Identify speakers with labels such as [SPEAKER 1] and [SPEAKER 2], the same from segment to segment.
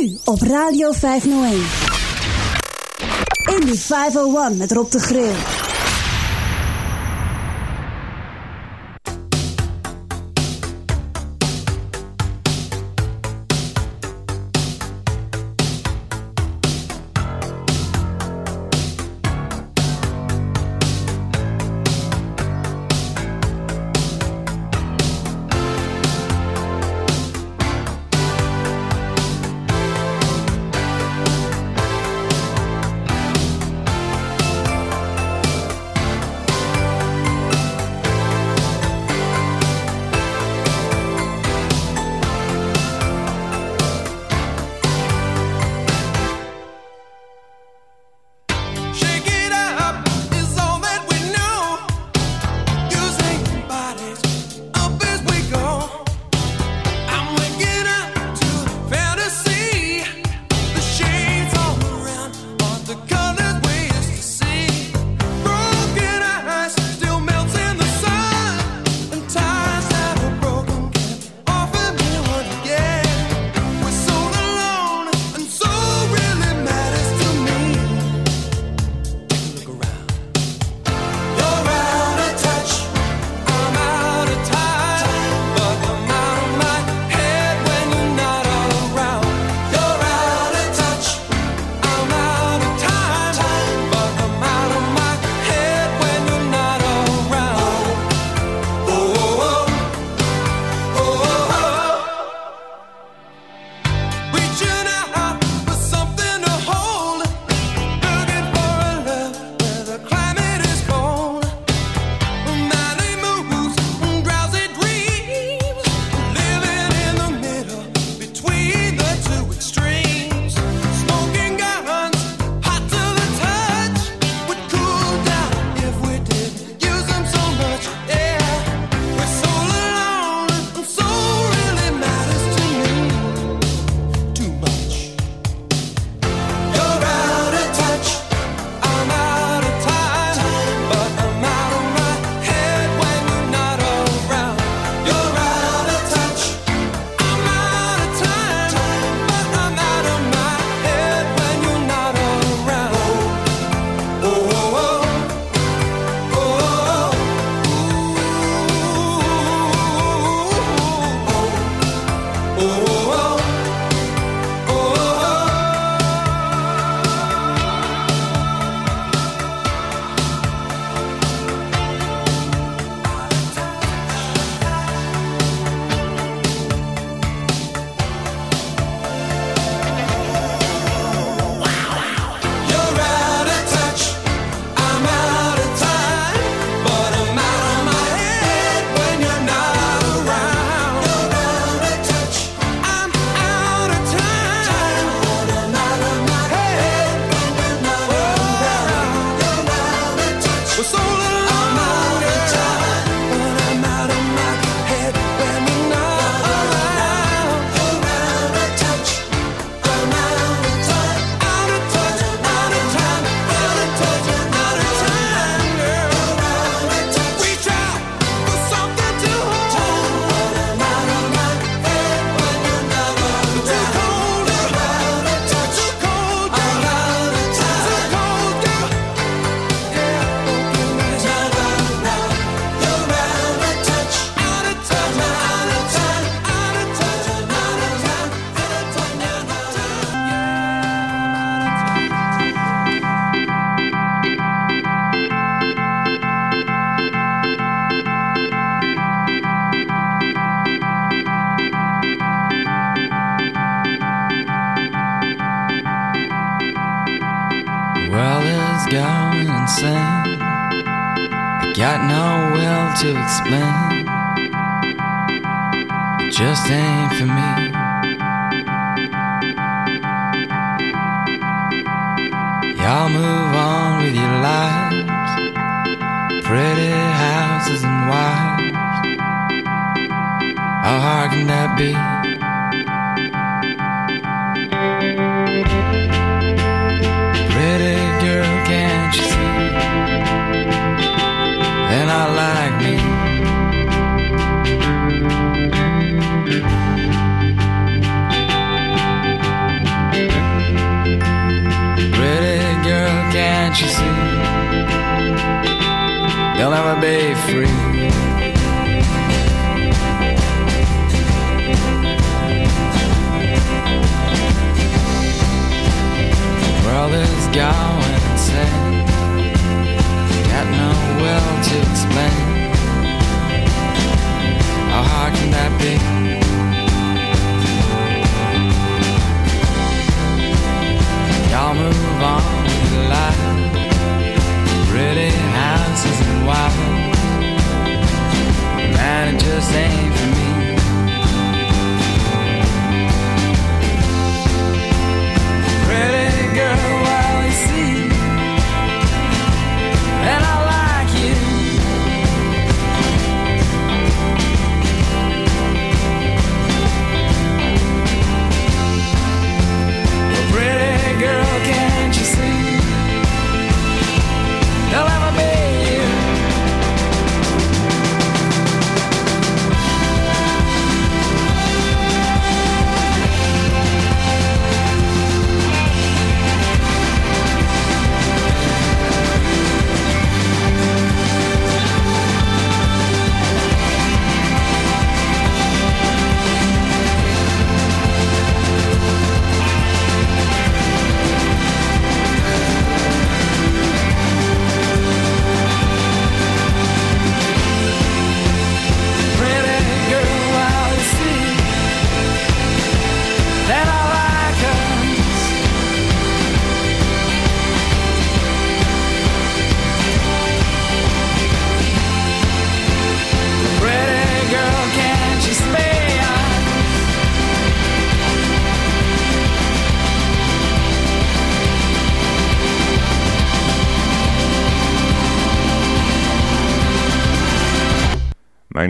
[SPEAKER 1] Nu op Radio 501. Indie 501 met Rob de Grill.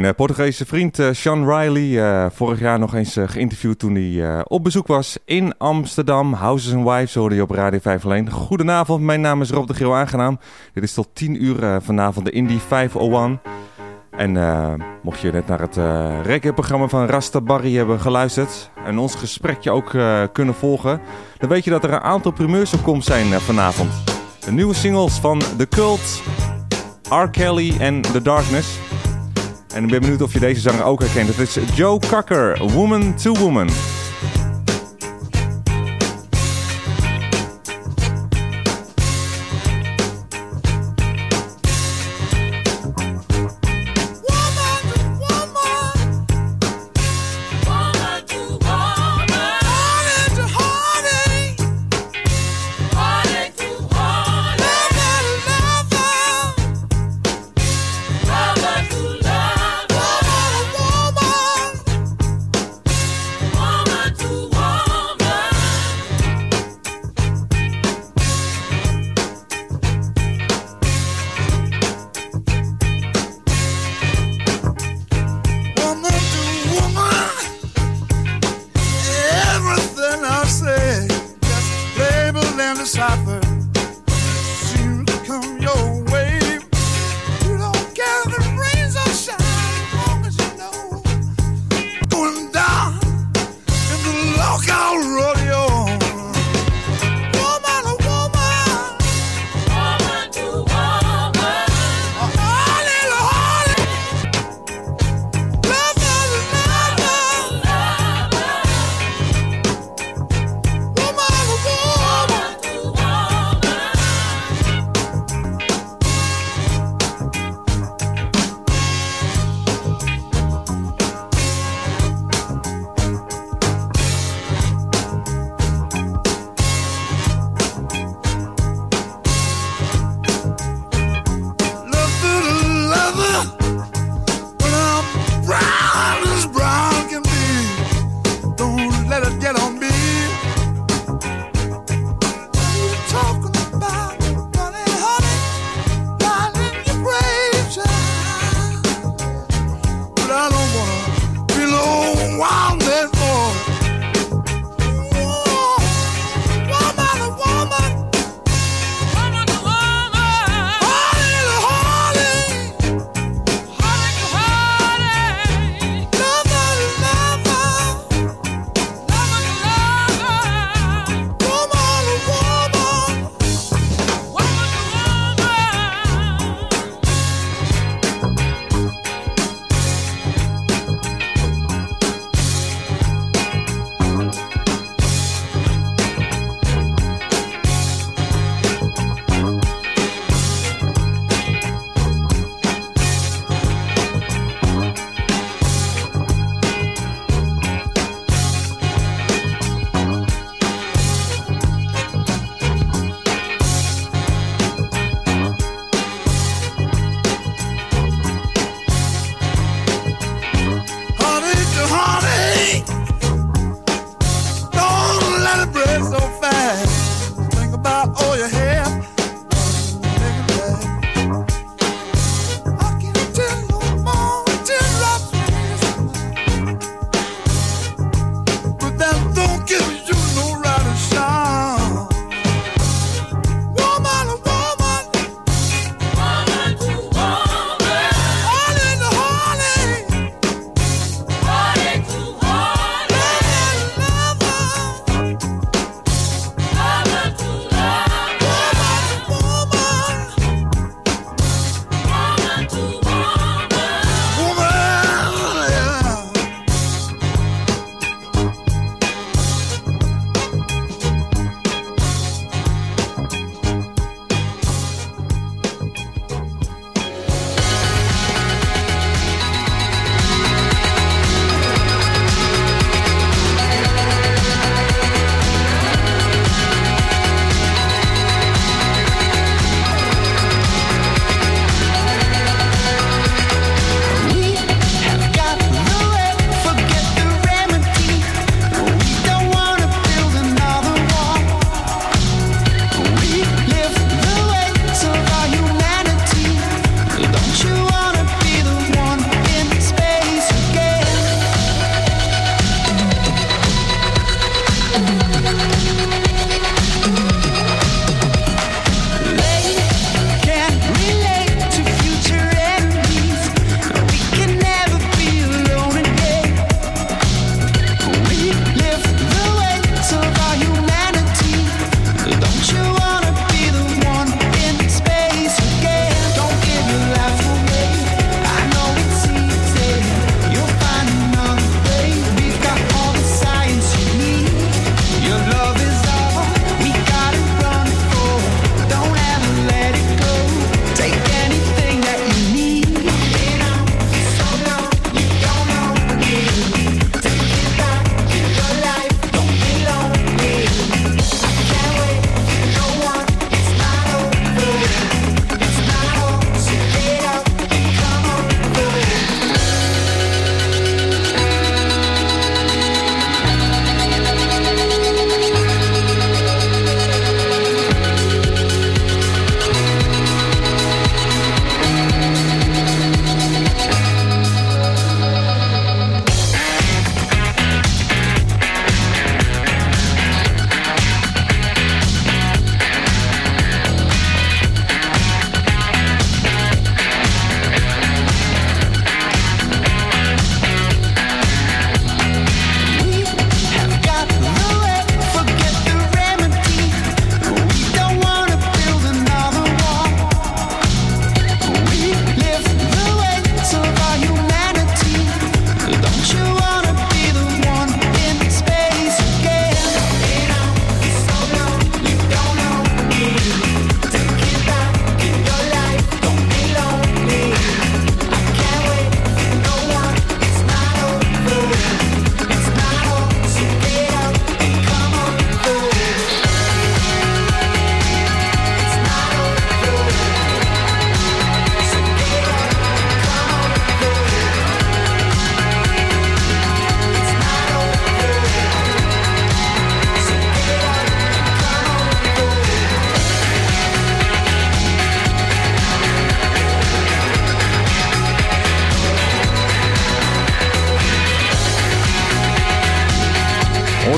[SPEAKER 2] Mijn eh, Portugese vriend eh, Sean Riley, eh, vorig jaar nog eens geïnterviewd toen hij op bezoek was in Amsterdam. Houses and Wives hoorde je op Radio 5 alleen. Goedenavond, mijn naam is Rob de Geel Aangenaam. Dit is tot 10 uur vanavond de Indie 501. En mocht je net naar het eh reggae-programma van Rasta Barry hebben geluisterd en ons gesprekje ook kunnen volgen, dan weet je dat er een aantal primeurs op komst zijn vanavond. De nieuwe singles van The Cult, R. Kelly en The Darkness. En ik ben benieuwd of je deze zanger ook herkent. Het is Joe Cocker, Woman to. Woman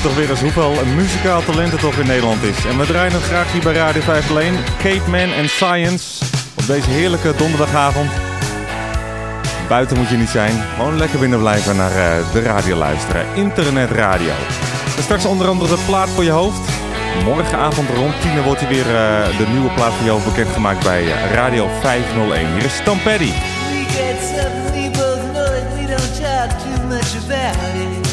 [SPEAKER 3] hoort toch weer eens hoeveel muzikaal talent er toch in Nederland is. En we draaien het graag hier bij Radio 5 alleen. Cape Man en Science op deze heerlijke donderdagavond. Buiten moet je niet zijn. Gewoon lekker binnen blijven naar uh, de radio luisteren. Internetradio. En straks onder andere de plaat voor je hoofd. Morgenavond rond 10 wordt hij weer uh, de nieuwe plaat voor je hoofd bekendgemaakt bij uh, Radio 501. Hier is Petty.
[SPEAKER 4] We we don't talk too much about it.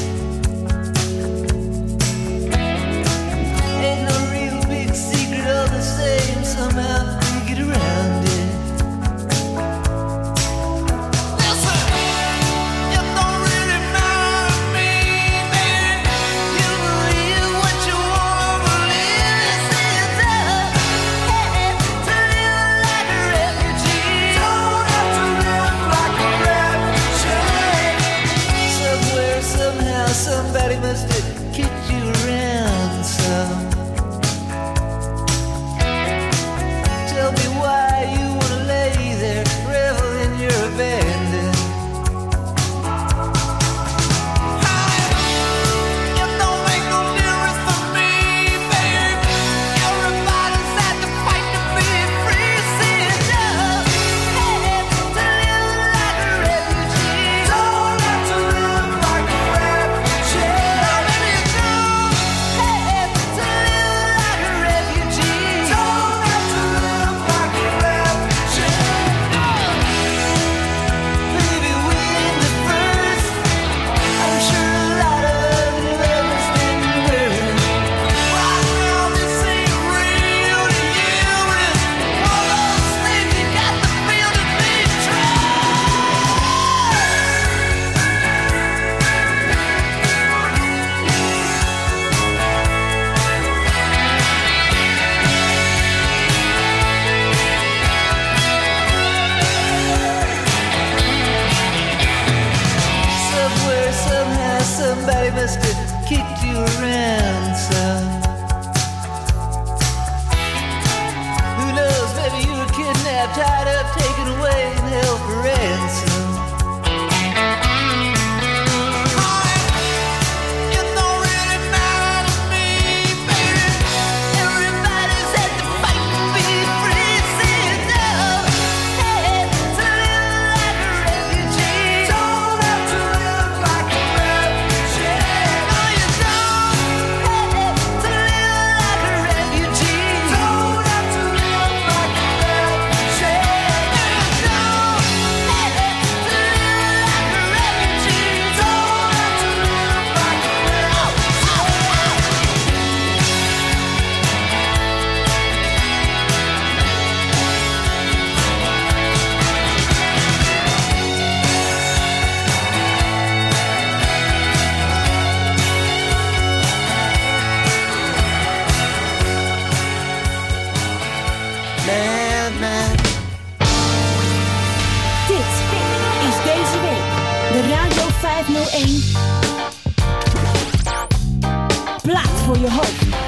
[SPEAKER 4] Blood for
[SPEAKER 5] your hope.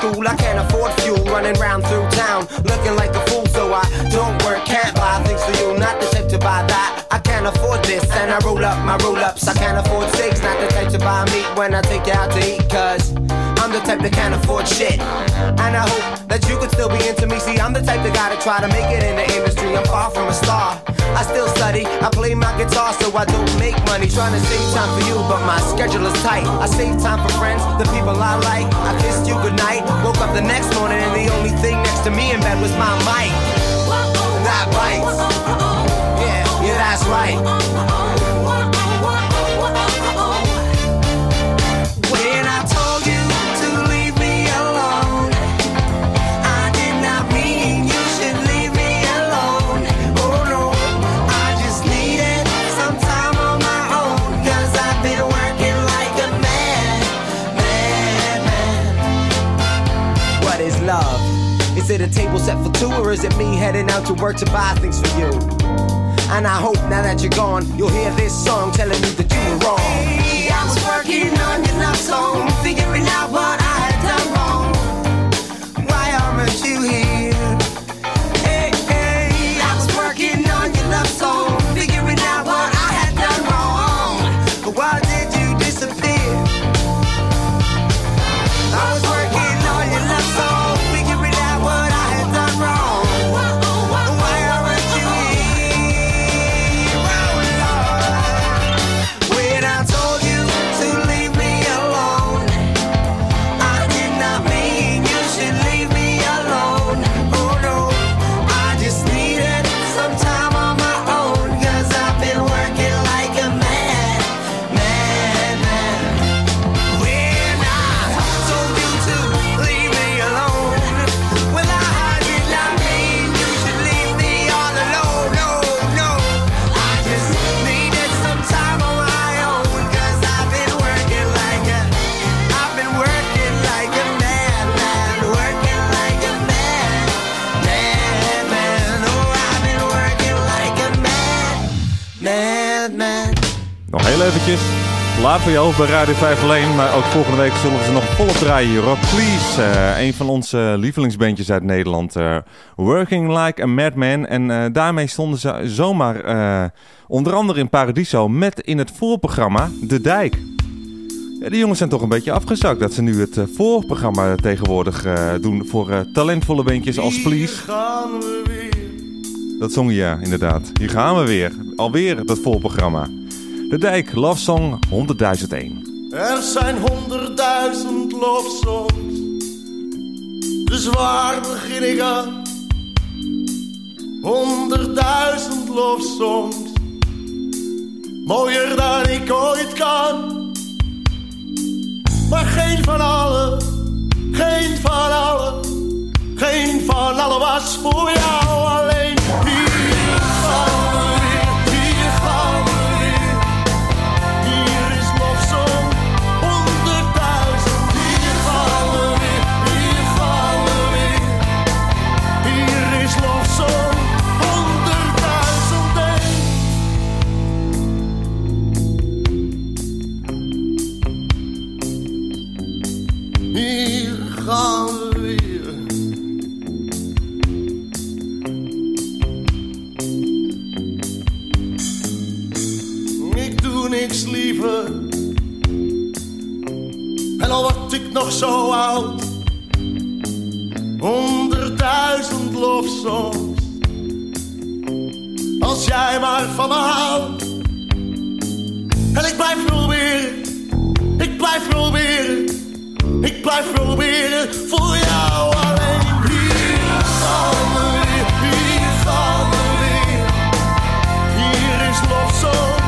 [SPEAKER 5] School. I can't afford fuel running round through town looking like a fool. So I don't work, can't buy things for you. Not the type to buy that. I can't afford this. And I roll up my roll ups. I can't afford steaks. Not the type to buy meat when I take you out to eat. Cause I'm the type that can't afford shit. And I hope that you could still be into me. See, I'm the type that gotta try to make it in the industry. I'm far from a star. I still study, I play my guitar so I don't make money. Trying to save time for you, but my schedule is tight. I save time for friends, the people I like. I kissed you goodnight, woke up the next morning, and the only thing next to me in bed was my mic. Not bites. Yeah, yeah, that's right. That table set for two, or is it me heading out to work to buy things for you? And I hope now that you're gone, you'll hear this song telling me that you were wrong. Hey, I was working on your love song, figuring out what
[SPEAKER 3] Laat voor je hoofd bij Radio 5 alleen. Maar ook volgende week zullen we ze nog volop draaien hier. hoor. Please, eh, een van onze lievelingsbandjes uit Nederland. eh, Working Like a Madman. En eh, daarmee stonden ze zomaar onder andere in Paradiso met in het voorprogramma De Dijk. Ja, die jongens zijn toch een beetje afgezakt dat ze nu het voorprogramma tegenwoordig doen voor talentvolle bandjes als Please.
[SPEAKER 6] gaan we weer.
[SPEAKER 3] Dat zong je ja, inderdaad. Hier gaan we weer. Alweer dat voorprogramma. De Dijk, Love Song 100.001.
[SPEAKER 6] Er zijn honderdduizend lofsongs. Dus waar begin ik aan? Honderdduizend lofsongs. Mooier dan ik ooit kan. Maar geen van allen, geen van allen, geen van allen was voor jou alleen. Hier gaan nog zo oud. Honderdduizend lofsongs. Als jij maar van me houdt. En ik blijf proberen. Ik blijf proberen. Ik blijf proberen voor jou alleen. Hier gaan we weer, hier weer. Hier is lofzong,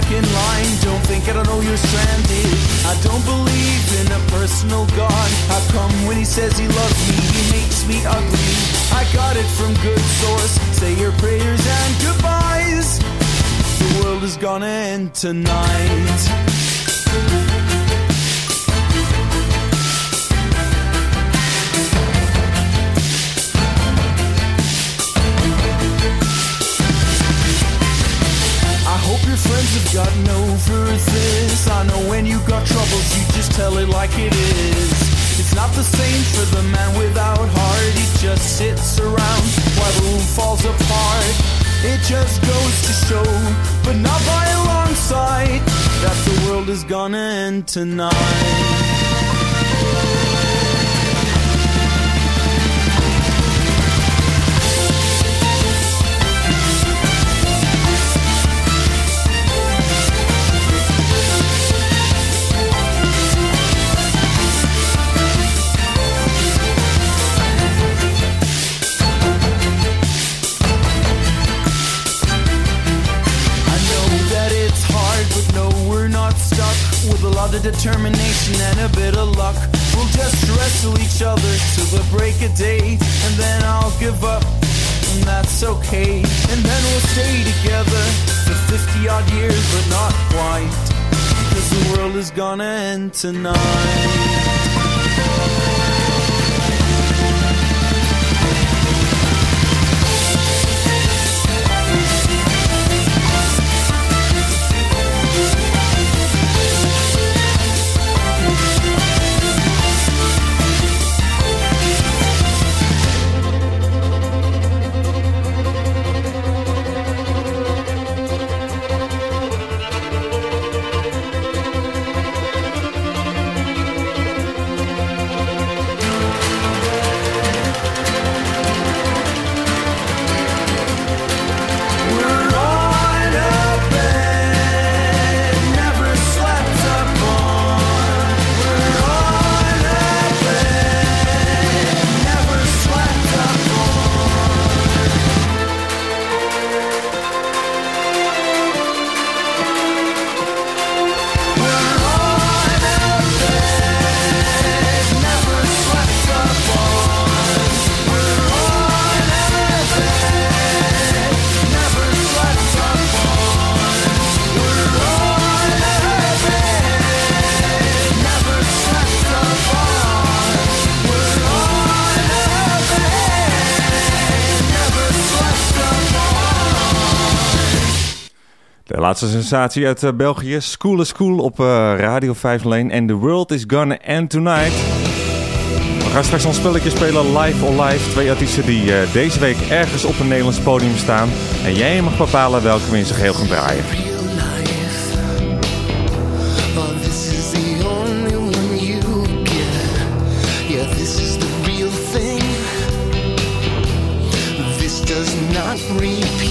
[SPEAKER 7] back in line. Don't think I don't know you're stranded. I don't believe in a personal God. How come when he says he loves me, he makes me ugly? I got it from good source. Say your prayers and goodbyes. The world is gonna end tonight. Gotten over this. I know when you got troubles, you just tell it like it is. It's not the same for the man without heart. He just sits around while the room falls apart. It just goes to show, but not by a long sight, that the world is gonna end tonight. Determination and a bit of luck, we'll just wrestle each other till the break of day, and then I'll give up, and that's okay. And then we'll stay together for 50 odd years, but not quite, because the world is gonna end tonight.
[SPEAKER 3] Sensatie uit eh, België. School is Cool op eh, Radio 5 Lane. En The World is Gonna End Tonight. We gaan straks ons spelletje spelen Live or Live. Twee artiesten die eh, deze week ergens op een Nederlands podium staan. En jij mag bepalen welke we in zijn geheel gaan draaien.
[SPEAKER 8] real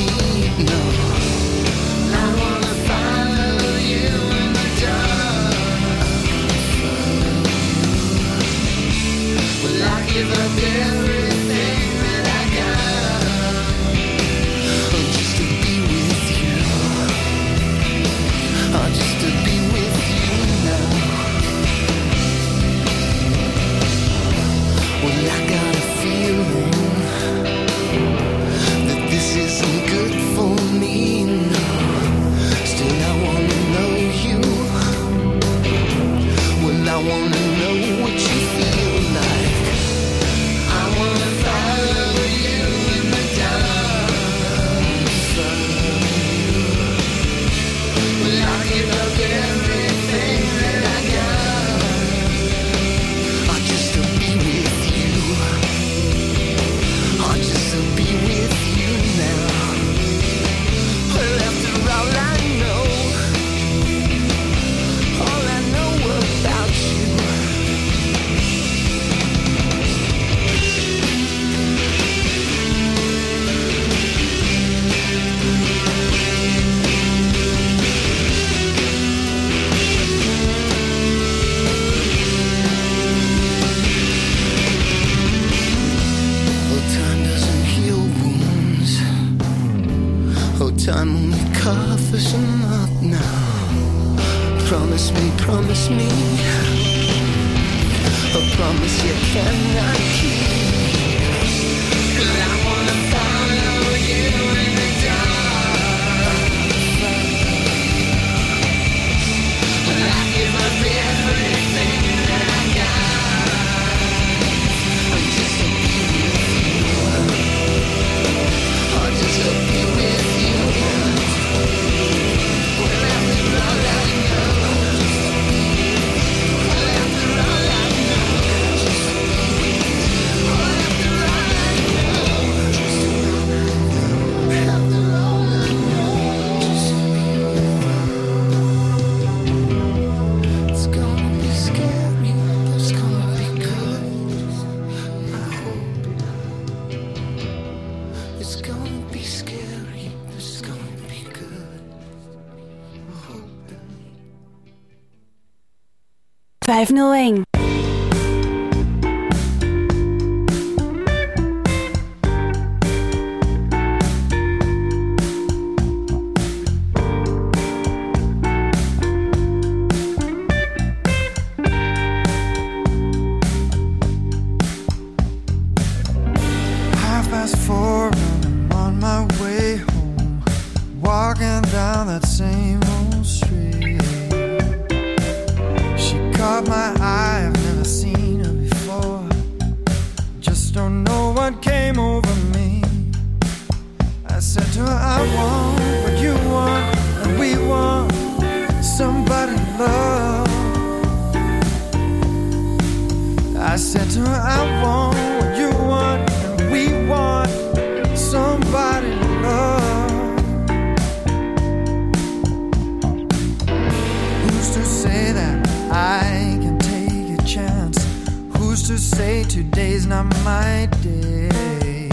[SPEAKER 2] my day?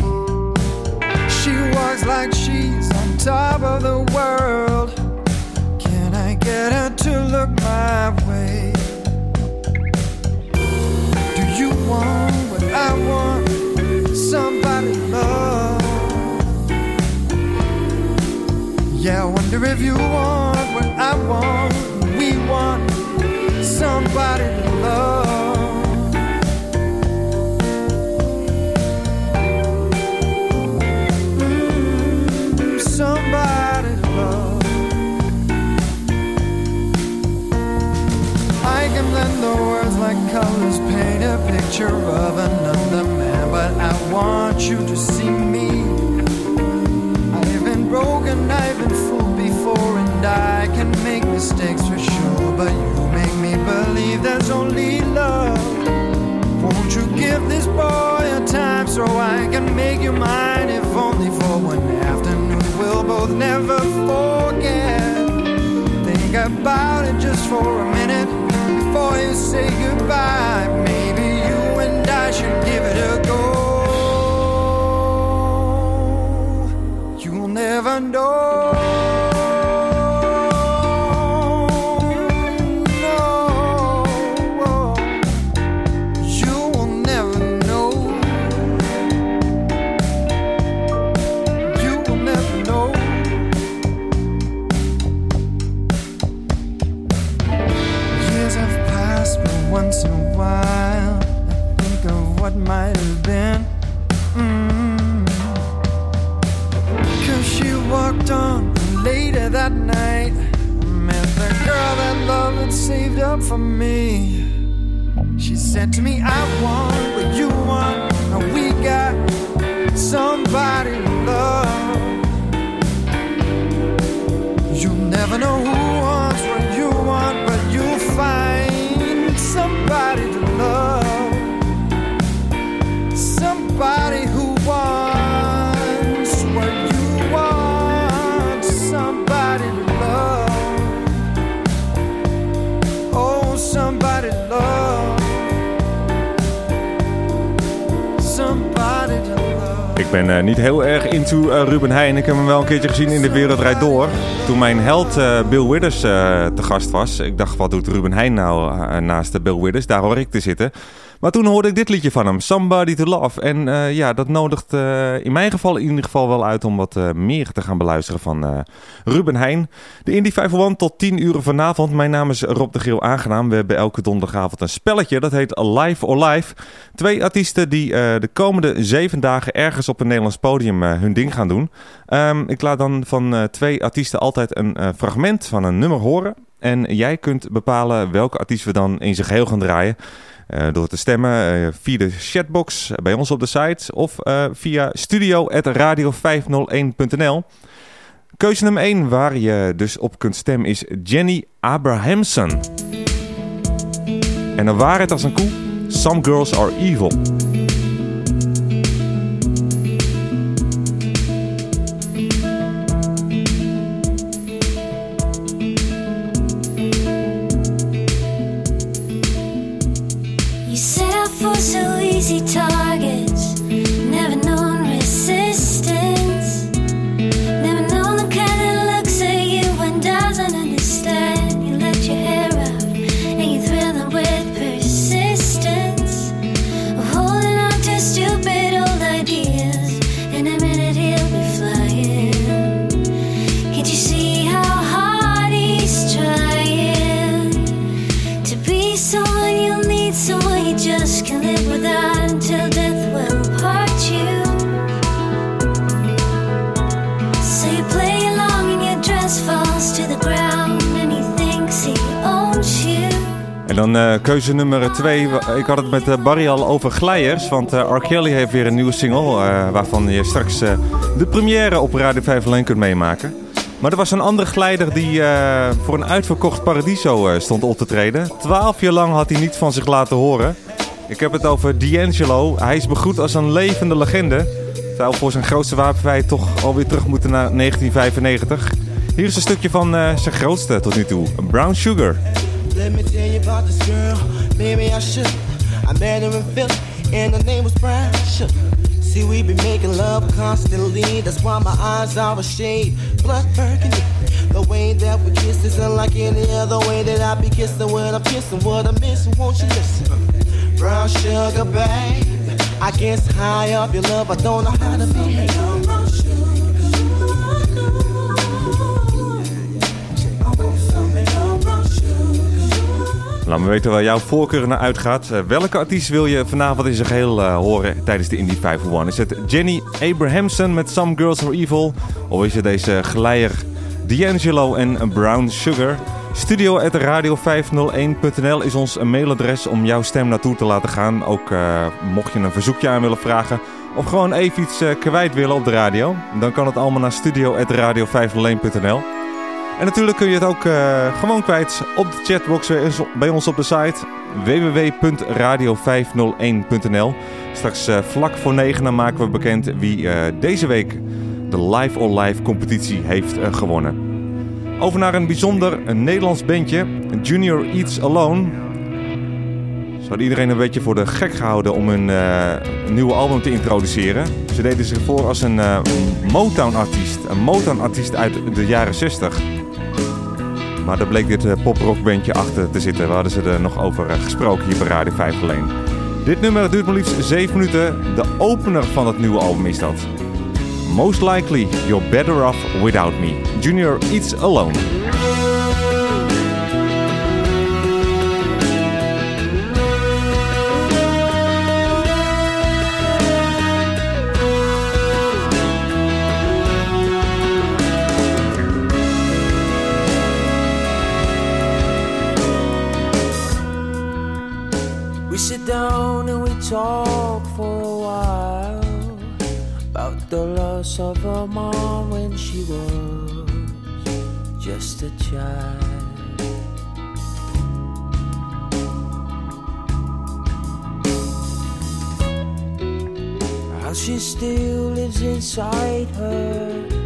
[SPEAKER 2] She walks like she's on top of the world. Can I get her to look my way? Do you want what I want? Somebody love. Yeah, I wonder if you want what I want. We want somebody picture of another man, but I want you to see me. I've been broken, I've been fooled before, and I can make mistakes for sure, but you make me believe there's only love. Won't you give this boy a time so I can make you mine, if only for one afternoon? We'll both never forget. Think about it just for a minute before you say goodbye. open door. For me. She said to me,
[SPEAKER 3] Ik ben eh, niet heel erg into eh, Ruben Heijn. Ik heb hem wel een keertje gezien in De Wereld Rijd Door. Toen mijn held eh, Bill Withers te gast was. Ik dacht, wat doet Ruben Heijn nou naast Bill Withers? Daar hoor ik te zitten. Maar toen hoorde ik dit liedje van hem, Somebody to Love. En eh, ja, dat nodigt eh, in mijn geval in ieder geval wel uit om wat eh, meer te gaan beluisteren van Ruben Heijn. De Indie 501 tot 10 uur vanavond. Mijn naam is Rob de Geel aangenaam. We hebben elke donderdagavond een spelletje, dat heet Live or Live. Twee artiesten die de komende zeven dagen ergens op een Nederlands podium hun ding gaan doen. Ehm, ik laat dan van twee artiesten altijd een fragment van een nummer horen. En jij kunt bepalen welke artiest we dan in zijn geheel gaan draaien. Eh, door te stemmen eh, via de chatbox bij ons op de site of eh, via studio.radio501.nl. Keuze nummer 1 waar je dus op kunt stemmen is Jenny Abrahamson. En een waarheid als een koe, Some Girls Are Evil. Keuze nummer 2. Ik had het met eh, Barry al over glijers. Want eh R. Kelly heeft weer een nieuwe single. eh, waarvan je straks de première op Radio 5 alleen kunt meemaken. Maar er was een andere glijder die voor een uitverkocht Paradiso stond op te treden. Twaalf jaar lang had hij niet van zich laten horen. Ik heb het over D'Angelo. Hij is begroet als een levende legende. Terwijl voor zijn grootste wapenfeit toch alweer terug moeten naar 1995. Hier is een stukje van zijn grootste tot nu toe. Brown Sugar.
[SPEAKER 5] Let me tell you about this girl. Maybe I should. I met her in Philly, and her name was Brown Sugar. See, we be making love constantly. That's why my eyes are a shade blood burgundy. The way that we kiss is unlike any other way that I be kissing when I'm kissing. What I'm missing, won't you listen? Brown sugar, babe. I guess high up your love, I don't know how to behave.
[SPEAKER 3] Laat me weten waar jouw voorkeur naar uitgaat. Eh, welke artiest wil je vanavond in zijn geheel eh, horen tijdens de Indie 501? Is het Jenny Abrahamson met Some Girls Are Evil? Of is het deze geleier D'Angelo en Brown Sugar? Studio.radio501.nl is ons mailadres om jouw stem naartoe te laten gaan. Ook eh, mocht je een verzoekje aan willen vragen of gewoon even iets kwijt willen op de radio. Dan kan het allemaal naar studio.radio501.nl. En natuurlijk kun je het ook eh, gewoon kwijt op de chatbox bij ons- bij ons op de site www.radio501.nl. Straks eh, vlak voor 9 dan maken we bekend wie eh, deze week de Live or Live competitie heeft eh, gewonnen. Over naar een bijzonder een Nederlands bandje, Junior Eats Alone. Ze hadden iedereen een beetje voor de gek gehouden om hun eh, nieuwe album te introduceren. Ze deden zich voor als een eh, Motown-artiest. Een Motown-artiest uit de jaren 60. Maar daar bleek dit uh, poprockbandje achter te zitten. We hadden ze er nog over eh, gesproken hier bij Radio 5 alleen. Dit nummer duurt maar liefst 7 minuten. De opener van het nieuwe album is dat. Most likely you're better off without me. Junior Eats Alone.
[SPEAKER 4] Talk for a while about the loss of her mom when she was just a child. How she still lives inside her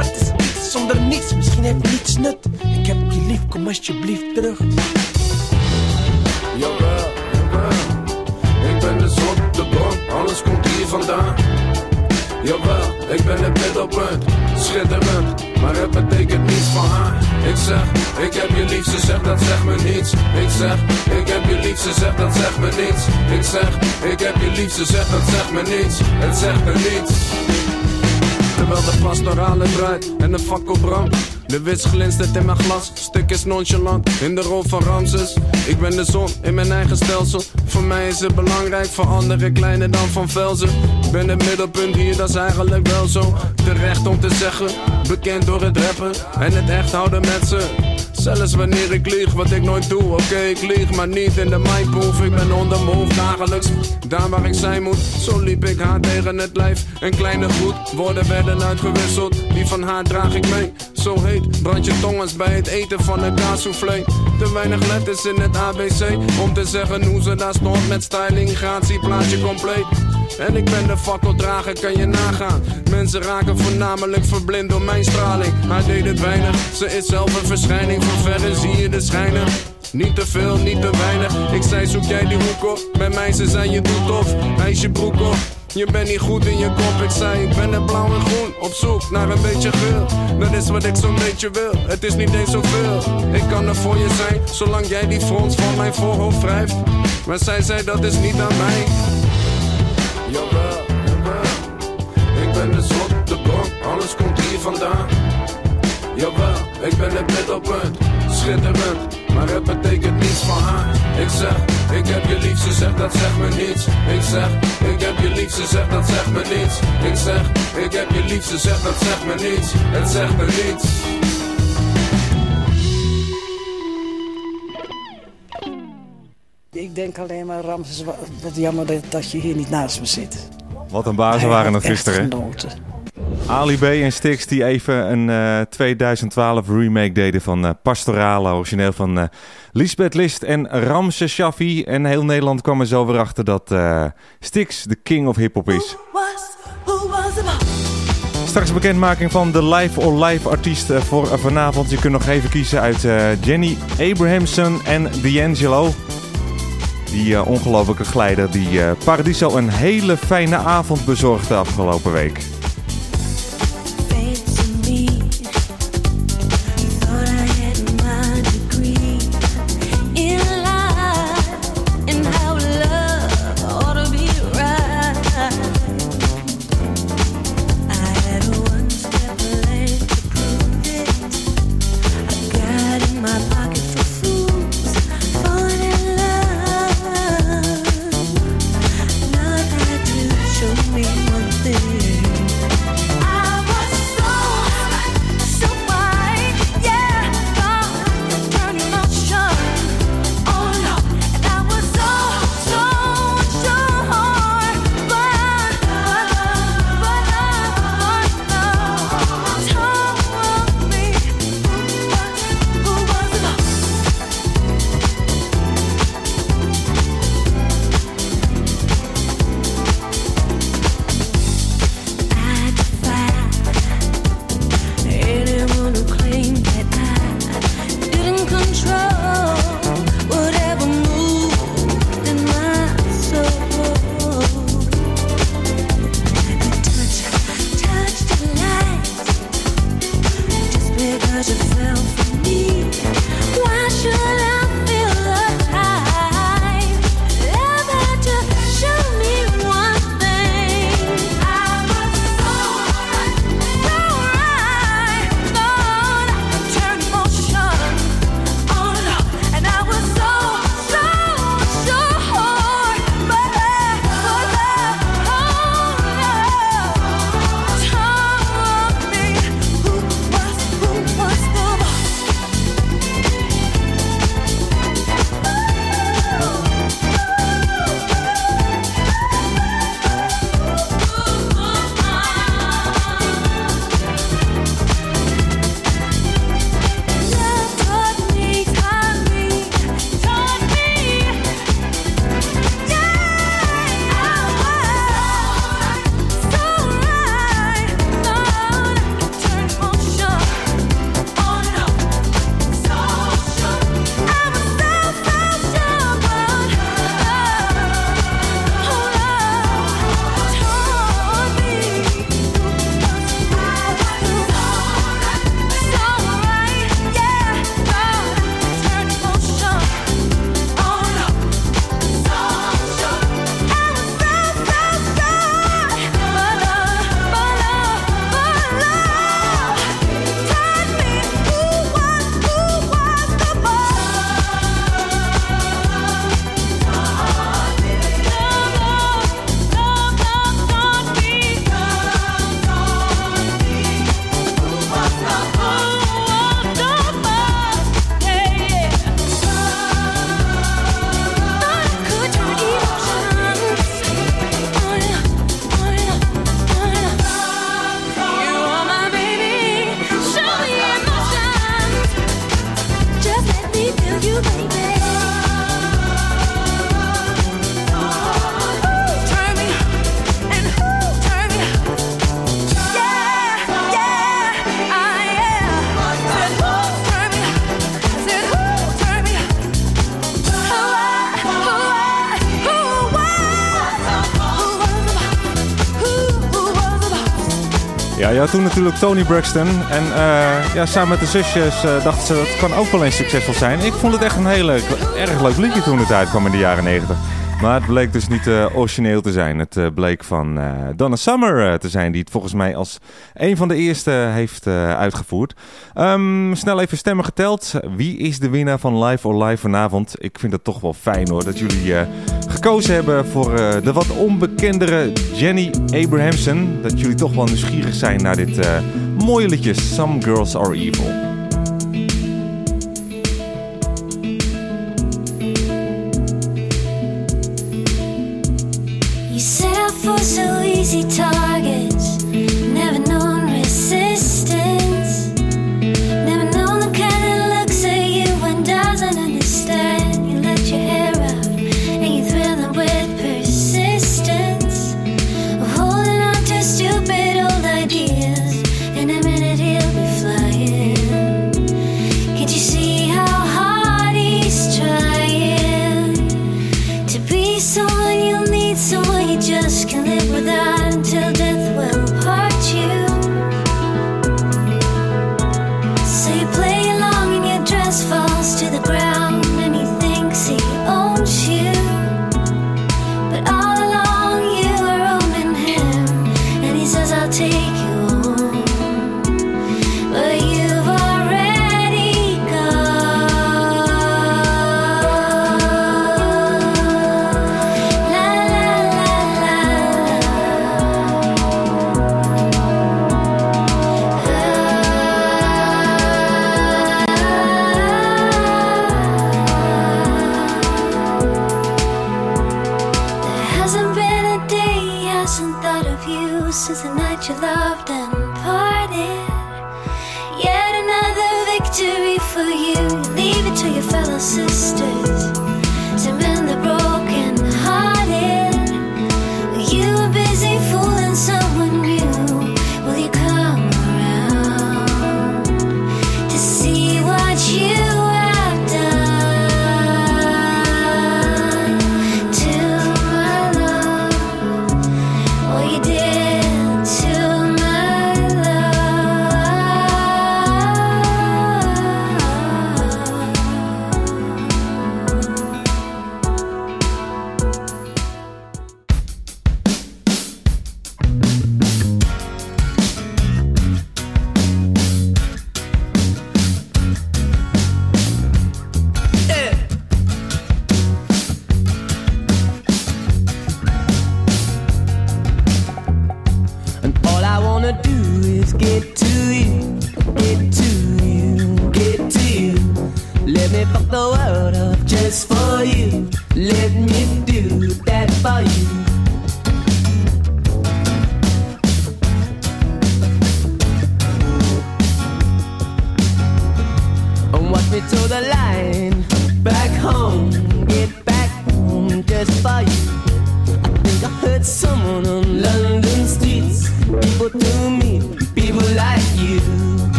[SPEAKER 1] Wat is iets zonder niets? Misschien heeft niets nut. Ik heb je lief, kom alsjeblieft terug.
[SPEAKER 9] Jawel, jawel. Ik ben de zon, de bom, alles komt hier vandaan. Jawel, ik ben het middelpunt, schitterend, maar het betekent niets van haar. Ik zeg, ik heb je lief, ze zegt dat zegt me niets. Ik zeg, ik heb je lief, ze zegt dat zegt me niets. Ik zeg, ik heb je lief, ze zegt dat zegt me niets. Het zegt me niets. Terwijl de pastorale draait en de fakkel brandt. De wits glinstert in mijn glas, stuk is nonchalant in de rol van Ramses. Ik ben de zon in mijn eigen stelsel. Voor mij is het belangrijk, voor anderen kleiner dan van Velzen. Ik ben het middelpunt hier, dat is eigenlijk wel zo. Terecht om te zeggen, bekend door het rappen en het echt houden met ze. Zelfs wanneer ik lieg, wat ik nooit doe, oké ik lieg Maar niet in de mindproof, ik ben onder mijn hoofd dagelijks. Daar waar ik zijn moet, zo liep ik haar tegen het lijf. Een kleine groet, woorden werden uitgewisseld. Die van haar draag ik mee, zo heet Brand je tong bij het eten van een kaassoufflé Te weinig letters in het ABC Om te zeggen hoe ze daar stond met styling Gratie, plaatje compleet en ik ben de fakkeldrager, kan je nagaan. Mensen raken voornamelijk verblind door mijn straling. Haar deed het weinig, ze is zelf een verschijning. Van verre zie je de schijnen. Niet te veel, niet te weinig. Ik zei, zoek jij die hoek op? Bij mij ze zei, je doet tof. Hij is je broek op. Je bent niet goed in je kop, ik zei ik ben er blauw en groen Op zoek naar een beetje geel Dat is wat ik zo'n beetje wil, het is niet eens zoveel Ik kan er voor je zijn, zolang jij die frons van mijn voorhoofd wrijft Maar zij zei dat is niet aan mij Jawel, jawel. Ik ben de zon, de bom, alles komt hier vandaan. Jawel, ik ben het middelpunt, schitterend, maar het betekent niets van haar. Ik zeg, ik heb je lief, ze zegt dat zegt me niets. Ik zeg, ik heb je lief, ze zegt dat zegt me niets. Ik zeg, ik heb je lief, ze zegt dat zegt me niets. Het zegt me niets.
[SPEAKER 10] Ik denk alleen maar, Ramses, wat, jammer dat, dat je hier niet naast me zit.
[SPEAKER 3] Wat een bazen waren het
[SPEAKER 10] Echt
[SPEAKER 3] gisteren.
[SPEAKER 10] genoten.
[SPEAKER 3] Ali B en Stix die even een eh, 2012 remake deden van eh, Pastorale, origineel van eh Lisbeth List en Ramses Shaffi. En heel Nederland kwam er zo weer achter dat eh Stix de king of hip-hop is. Straks bekendmaking van de live or live artiest eh, voor eh, vanavond. Je kunt nog even kiezen uit eh, Jenny Abrahamson en D'Angelo. Die eh, ongelofelijke glijder die eh, Paradiso een hele fijne avond bezorgde afgelopen week.
[SPEAKER 11] Ja, toen natuurlijk Tony Braxton. En eh, ja, samen met de zusjes eh, dachten ze dat kan ook wel eens succesvol zijn. Ik vond het echt een heel leuk, erg leuk liedje toen het uitkwam in de jaren 90. Maar het bleek dus niet eh, origineel te zijn. Het bleek van Donna Summer te zijn, die het volgens mij als een van de eerste heeft uitgevoerd. Um, snel even stemmen geteld. Wie is de winnaar van Live or Live vanavond? Ik vind het toch wel fijn hoor, dat jullie gekozen hebben voor eh, de wat onbekendere Jenny Abrahamson. Dat jullie toch wel nieuwsgierig zijn naar dit eh, mooie liedje Some Girls Are Evil.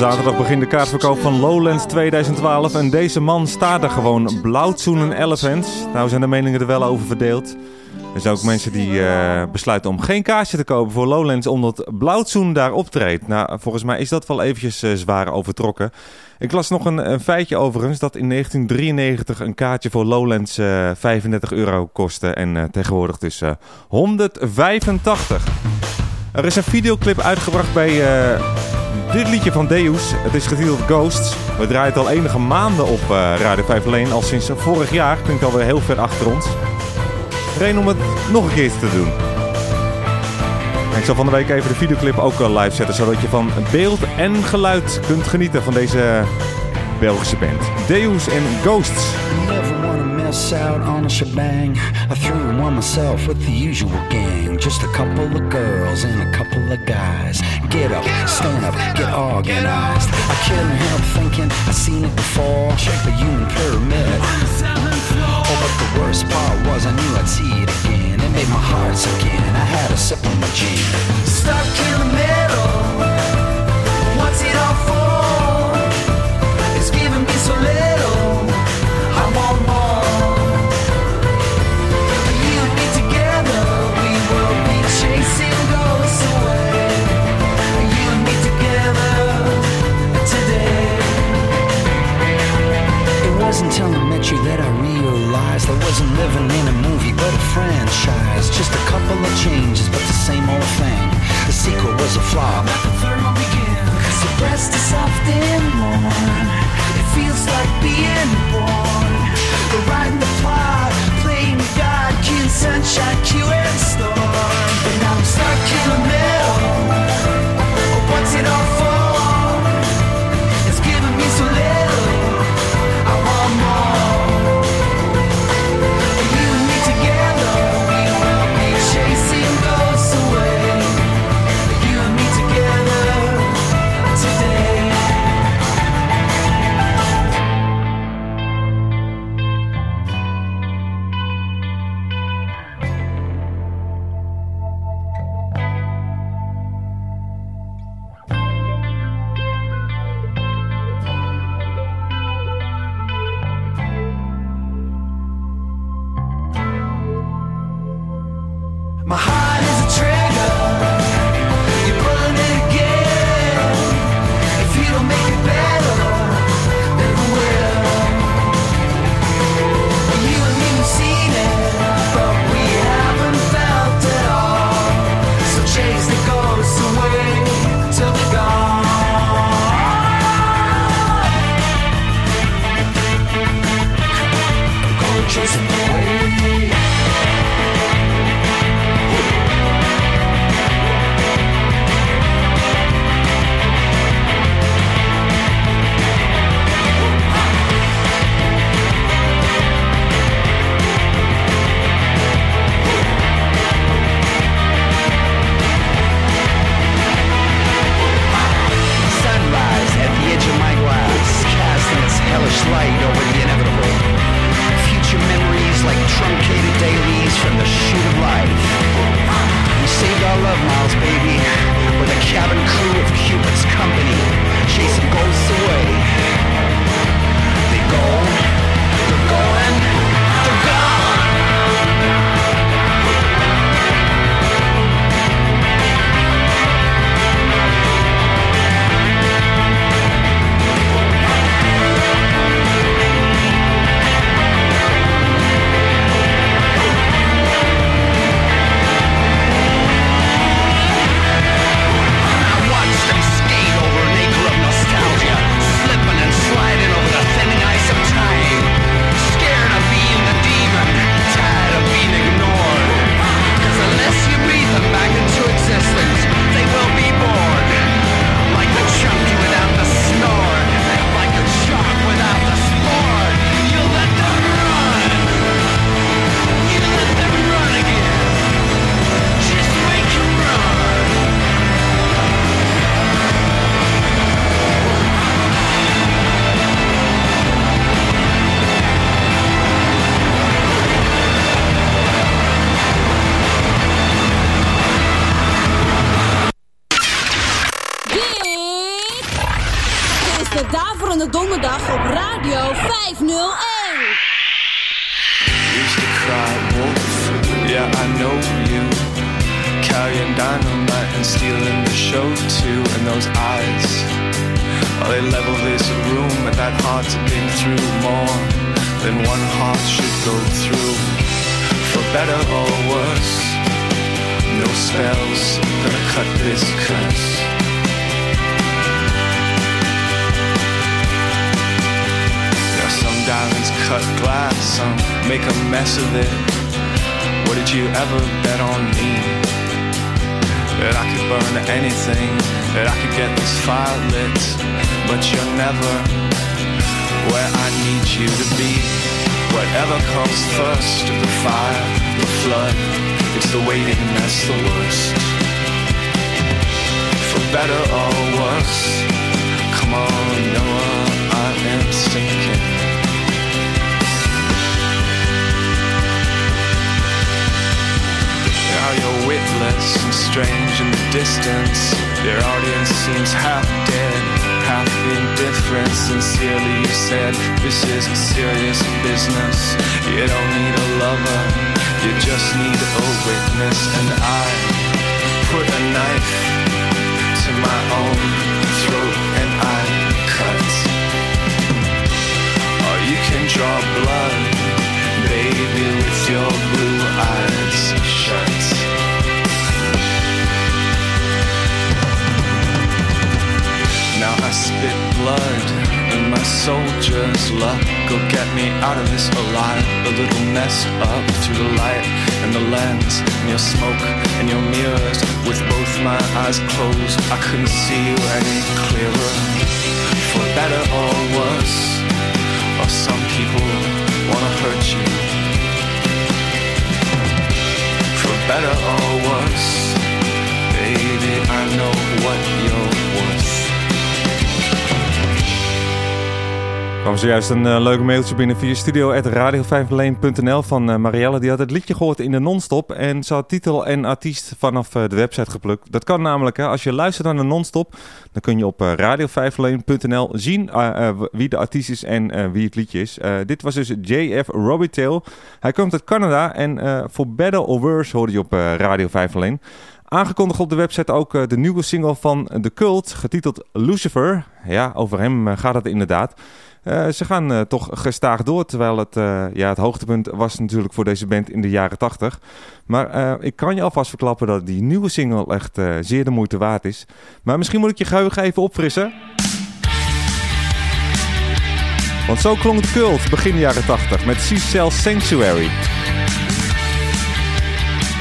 [SPEAKER 3] Zaterdag begint de kaartverkoop van Lowlands 2012 en deze man staat er gewoon. Blauwtsoenen Elephants. Nou zijn de meningen er wel over verdeeld. Er zijn ook mensen die eh, besluiten om geen kaartje te kopen voor Lowlands omdat Blauwtsoen daar optreedt. Nou, volgens mij is dat wel eventjes eh, zwaar overtrokken. Ik las nog een, een feitje overigens dat in 1993 een kaartje voor Lowlands eh, 35 euro kostte en eh, tegenwoordig dus eh, 185. Er is een videoclip uitgebracht bij eh, dit liedje van Deus. Het is getiteld Ghosts. We draaien het al enige maanden op eh Radio 5 alleen. Al sinds vorig jaar. Klinkt alweer heel ver achter ons. Reden om het nog een keer te doen. En ik zal van de week even de videoclip ook eh, live zetten. Zodat je van beeld en geluid kunt genieten van deze Belgische band. Deus en Ghosts.
[SPEAKER 12] Miss out on a shebang. I threw one myself with the usual gang. Just a couple of girls and a couple of guys. Get up, stand up, get organized. I couldn't help thinking I seen it before. Shape a human pyramid. Oh, but the worst part was I knew I'd see it again. It made my heart sink in. I had a sip of my gin.
[SPEAKER 13] Stuck in the middle. wasn't living in a movie but a
[SPEAKER 12] franchise. Just a couple of changes but the same old thing. The sequel was a flop, the third one began
[SPEAKER 14] Cause the breast is soft and warm. It feels like being born. We're riding the plot, playing God, King Sunshine, Q and Storm. But now I'm stuck in the middle What's it all
[SPEAKER 2] your blue eyes shut. Now I spit blood, and my
[SPEAKER 14] soldier's luck will get me out of this alive. A little messed up through the light and the lens, and your smoke and your mirrors. With both my eyes closed, I couldn't see you any clearer. For better or worse, or some people wanna hurt you. Better or worse, baby, I know what you're worth.
[SPEAKER 2] Er kwam zojuist een eh, leuke mailtje binnen via studio.radio501.nl van eh, Marielle. Die had het liedje gehoord in de non-stop en ze had titel en artiest vanaf eh, de website geplukt. Dat kan namelijk, hè, als je luistert naar de non-stop, dan kun je op eh, radio501.nl zien wie de artiest is en wie het liedje is. Dit was dus JF Robitail. Hij komt uit Canada en voor Better or Worse hoorde je op Radio 501. Aangekondigd op de website ook de nieuwe single van The Cult, getiteld Lucifer. Ja, over hem gaat het inderdaad. Eh, ze gaan eh, toch gestaag door, terwijl het, eh, ja, het hoogtepunt was natuurlijk voor deze band in de jaren 80. Maar ik kan je alvast verklappen dat die nieuwe single echt zeer de moeite waard is. Maar misschien moet ik je geheugen even opfrissen. Want zo klonk het Cult begin jaren 80 met C-Cell Sanctuary.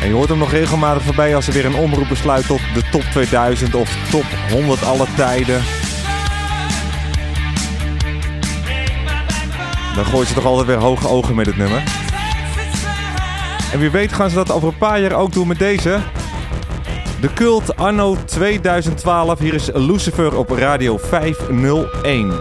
[SPEAKER 2] En je hoort hem nog regelmatig voorbij als er weer een omroep besluit tot de top 2000 of top 100 alle tijden. Dan gooien ze toch altijd weer hoge ogen met het nummer. En wie weet gaan ze dat over een paar jaar ook doen met deze. De Cult anno 2012. Hier is Lucifer op Radio 501.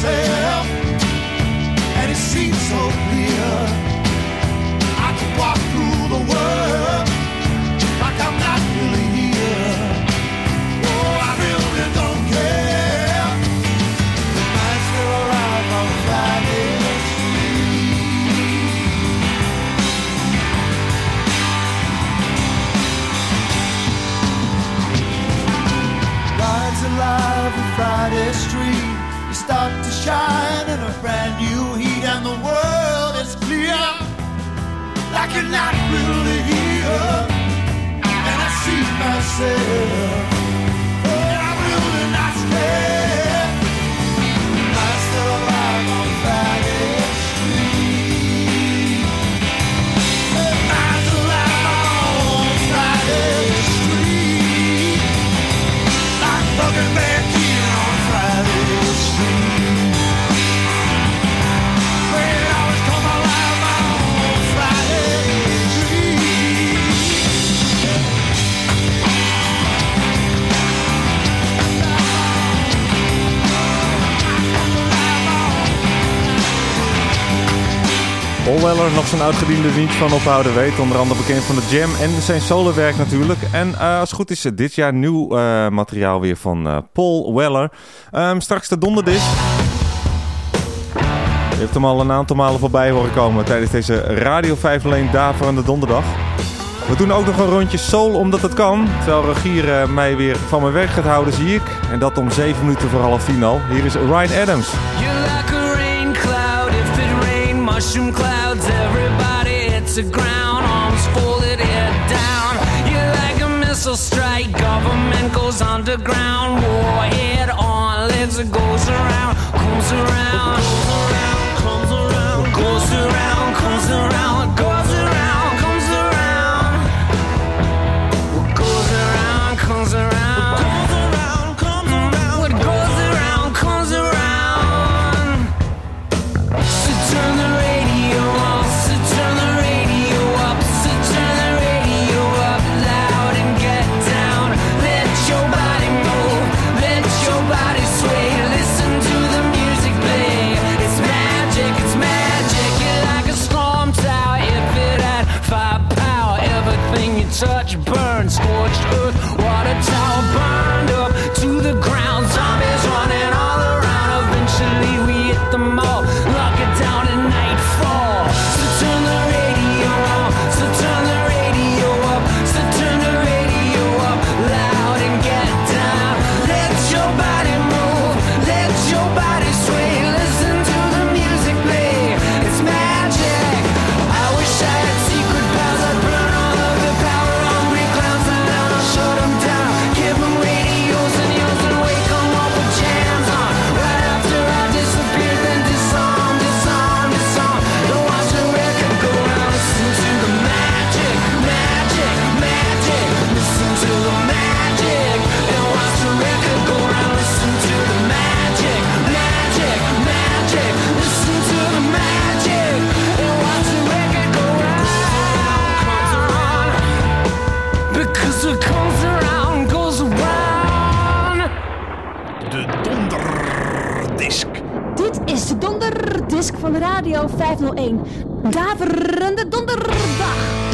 [SPEAKER 15] say. sunshine and a
[SPEAKER 16] brand new heat, and the world is clear like an April really year. And I see myself.
[SPEAKER 3] Allweller, nog zijn uitgediende niet van ophouden weet. Onder andere bekend van de Jam en zijn solowerk natuurlijk. En eh, als het goed is dit jaar nieuw eh, materiaal weer van eh, Paul Weller. Ehm, straks de donderdis. Je hebt hem al een aantal malen voorbij horen komen tijdens deze Radio 5 alleen de donderdag. We doen ook nog een rondje soul omdat het kan. Terwijl Regier mij weer van mijn werk gaat houden zie ik. En dat om 7 minuten voor half 10 al. Hier is Ryan Adams.
[SPEAKER 4] mushroom clouds, everybody hits the ground, arms folded, head down. You're like a missile strike, government goes underground, War head on, lives it goes around, comes around, comes around, comes around, comes around, comes around, goes around. Radio
[SPEAKER 17] 501. Daverende donderdag.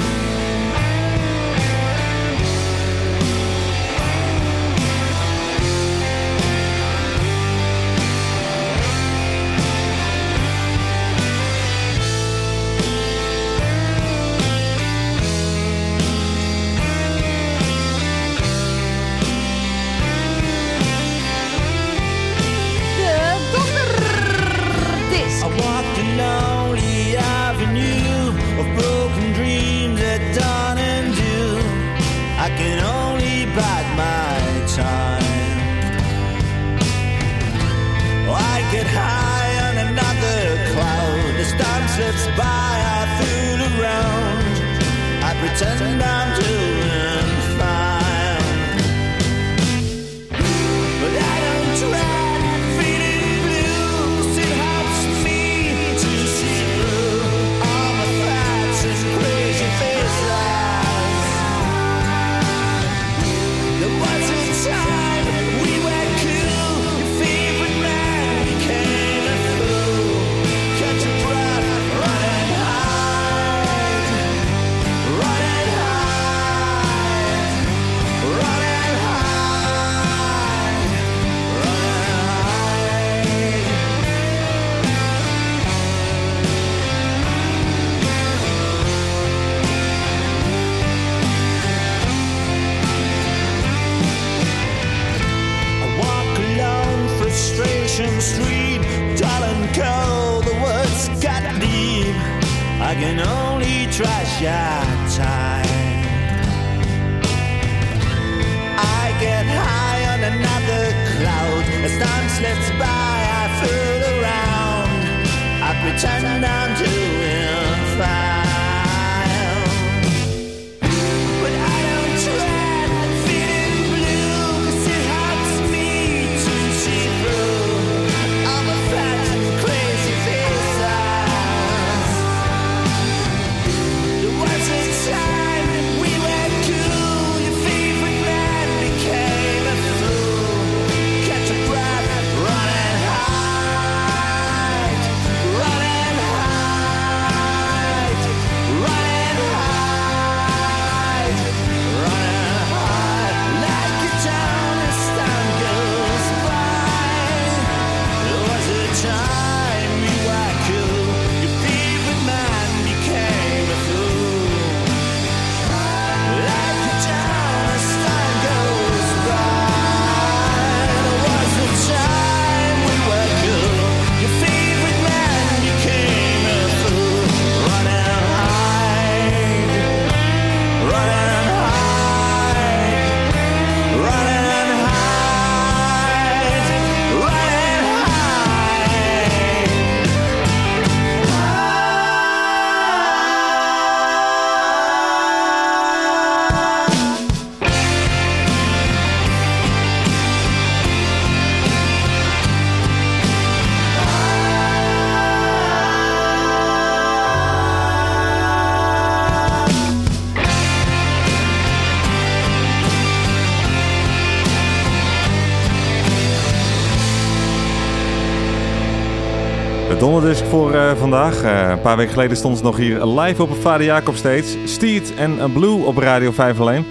[SPEAKER 3] Donderdisk voor eh, vandaag. Eh, een paar weken geleden stond ze nog hier live op het Vader Jacob steeds. Steed en eh, Blue op Radio 5 alleen.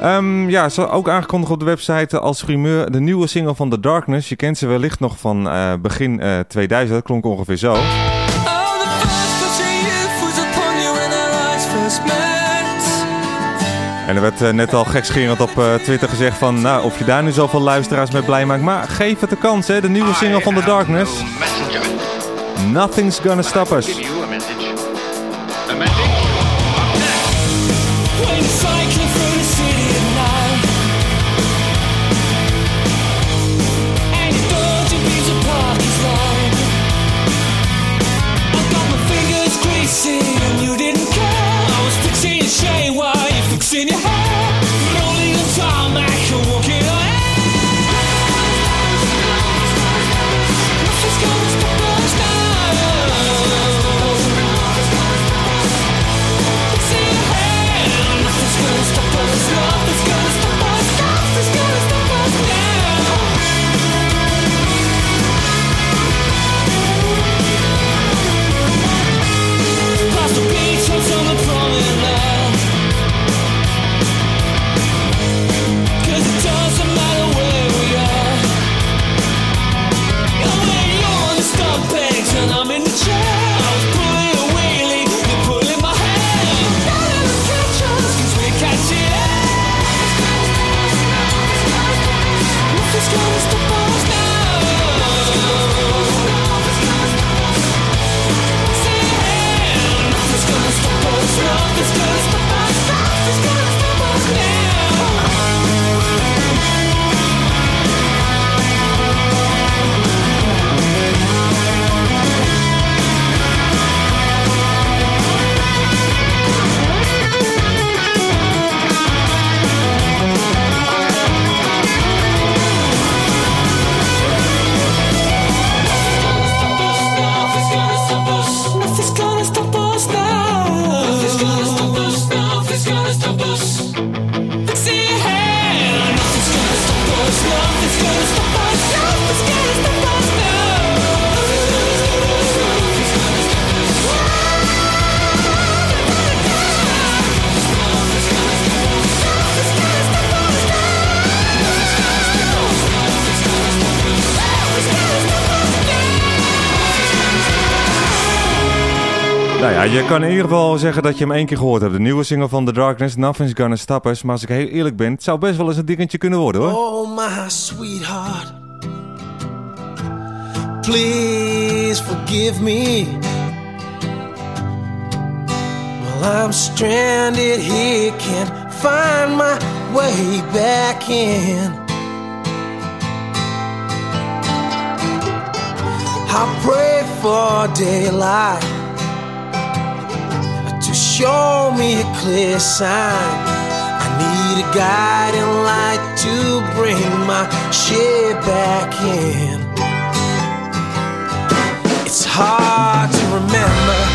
[SPEAKER 3] Ehm, ja, ze ook aangekondigd op de website als primeur de nieuwe single van The Darkness. Je kent ze wellicht nog van begin 2000, dat klonk ongeveer zo. En er werd net al gekscherend op Twitter gezegd van... Nou, of je daar nu zoveel luisteraars mee blij maakt. Maar geef het de kans, hè. De nieuwe single van The Darkness. Nothing's gonna stop us. Nou ja, je kan in ieder geval zeggen dat je hem één keer gehoord hebt. De nieuwe single van The Darkness, Nothing's Gonna Stop Us. Maar als ik heel eerlijk ben, het zou best wel eens een dingetje kunnen worden hoor.
[SPEAKER 7] Oh my sweetheart, please forgive me. Well, I'm stranded here, can't find my way back in. I pray for daylight. to show me a clear sign. I need a guiding light to bring my ship back in. It's hard to remember.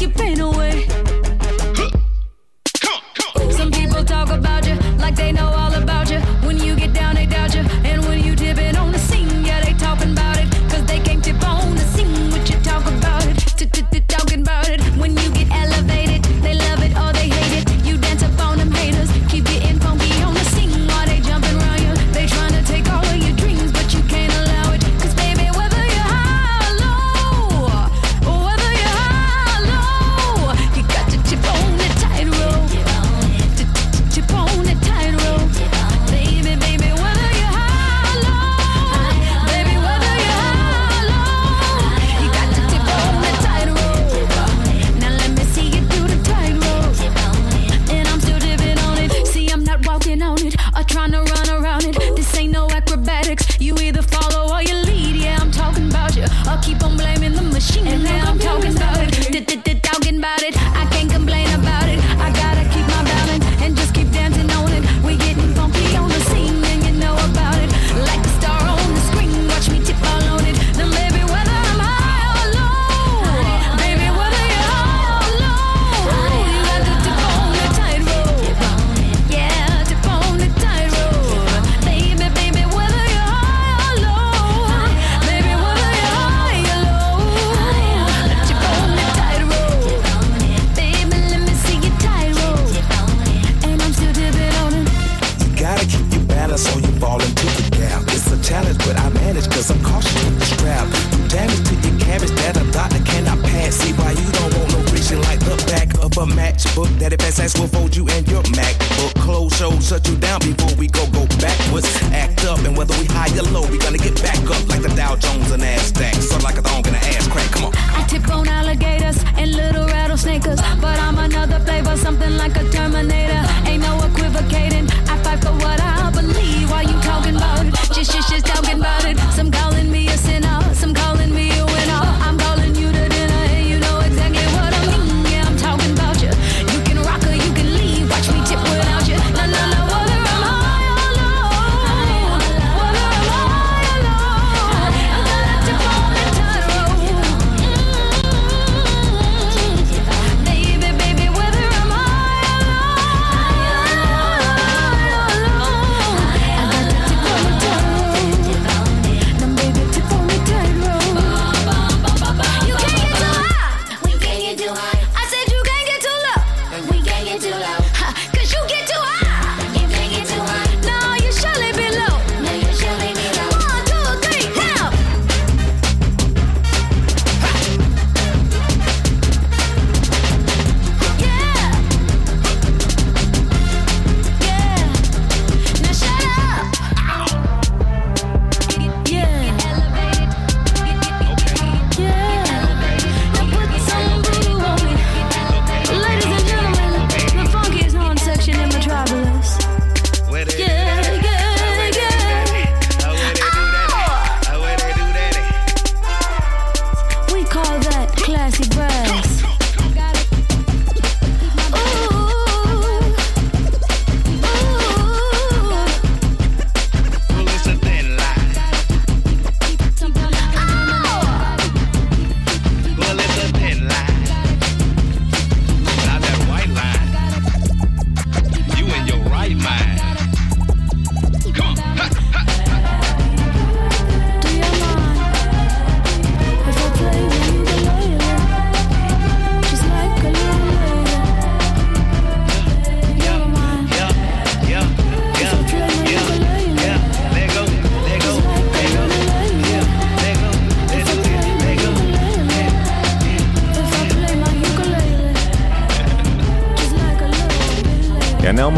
[SPEAKER 7] you've away.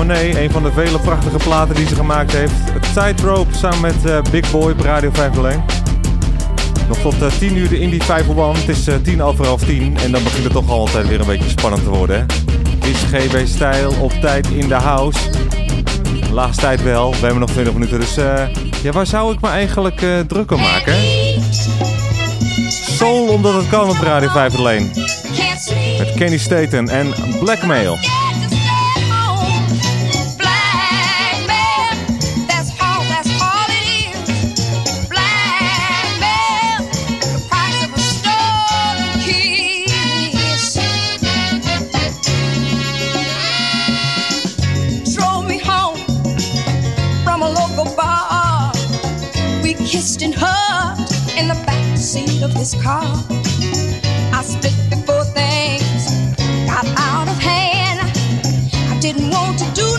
[SPEAKER 3] Monet, een van de vele prachtige platen die ze gemaakt heeft. Tightrope samen met eh, Big Boy op Radio 501. Nog tot eh, 10 uur de Indie 501. Het is eh, uh, 10 over half 10 en dan begint het toch altijd weer een beetje spannend te worden. Hè? Is GB Stijl op tijd in de house? Laatst tijd wel, we hebben nog 20 minuten. Dus ja, waar zou ik me eigenlijk drukken maken? Soul omdat het kan op Radio 501. Met Kenny Staten en Blackmail.
[SPEAKER 13] this car. I spit before things got out of hand. I didn't want to do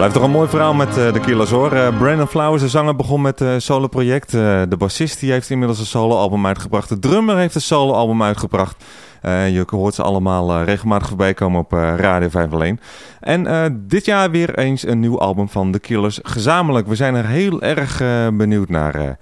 [SPEAKER 3] Blijft toch een mooi verhaal met eh, de Killers hoor. Eh, Brandon Flowers, de zanger, begon met een. Eh, de bassist die heeft inmiddels een solo-album uitgebracht. De drummer heeft een solo-album uitgebracht. Je hoort ze allemaal regelmatig voorbij komen op Radio 501. En dit jaar weer eens een nieuw album van The Killers gezamenlijk. We zijn er heel erg benieuwd naar.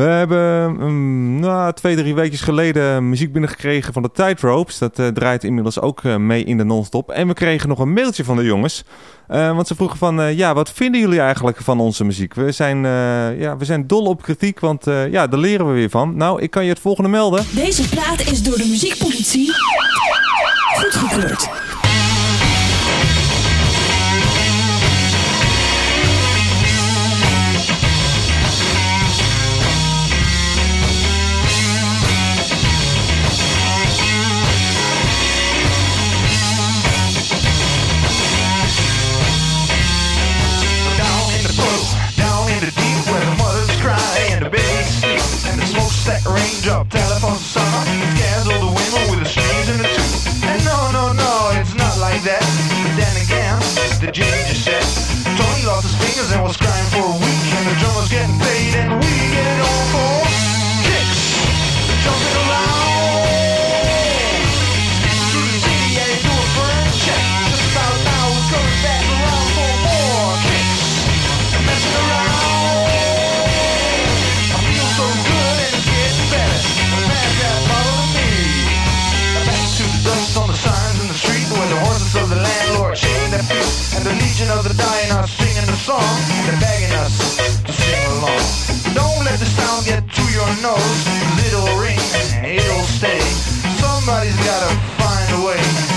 [SPEAKER 3] We hebben mm, nou, twee, drie weekjes geleden muziek binnengekregen van de Tightropes. Dat eh, draait inmiddels ook eh, mee in de non-stop. En we kregen nog een mailtje van de jongens. Eh, want ze vroegen van, ja, wat vinden jullie eigenlijk van onze muziek? We zijn, ja, we zijn dol op kritiek, want ja, daar leren we weer van. Nou, ik kan je het volgende melden.
[SPEAKER 17] Deze plaat is door de muziekpolitie goedgekeurd.
[SPEAKER 2] Raindrop telephone song scares all the women with the strings and the tooth. And no, no, no, it's not like that. But then again, the ginger said Tony lost his fingers and was crying for a week. And the drummer's getting paid and we song. They're begging us to sing along. Don't let the sound get to your nose. Little ring it'll stay. Somebody's gotta find a way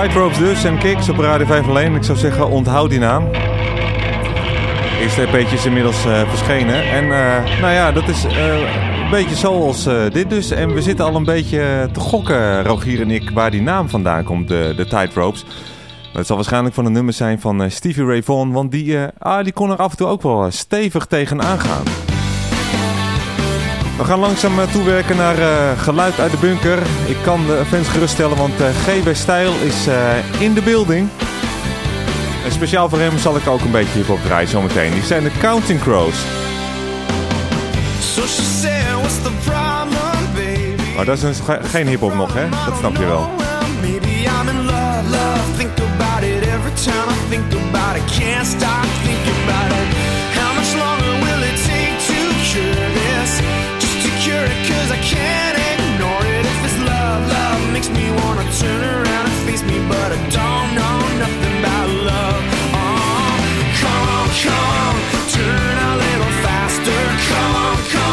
[SPEAKER 3] Tightropes dus en Kicks op Radio 5 alleen. Ik zou zeggen, onthoud die naam. Eerste EP'tje is inmiddels eh, verschenen. En eh, nou ja, dat is eh, een beetje zoals dit dus. En we zitten al een beetje te gokken, Rogier en ik, waar die naam vandaan komt, de, de Tightropes. Het zal waarschijnlijk van een nummer zijn van Stevie Ray Vaughan. Want die, ah, die kon er af en toe ook wel stevig tegenaan gaan. We gaan langzaam eh, toewerken naar eh, geluid uit de bunker. Ik kan de fans geruststellen, want eh, GB Stijl is eh, in de building. En speciaal voor hem zal ik ook een beetje hip-hop draaien zometeen. Die zijn de Counting Crows.
[SPEAKER 7] So she said, what's the problem, baby?
[SPEAKER 3] Maar dat is een- ge- geen hip-hop nog, hè? Dat snap je wel.
[SPEAKER 7] Maybe I'm in love, love. Think about it every time I think about it. Can't stop thinking about it. I can't ignore it. If it's love, love makes me wanna turn around and face me, but I don't know nothing about love. Oh, come on, come on, turn a little faster. Come on, come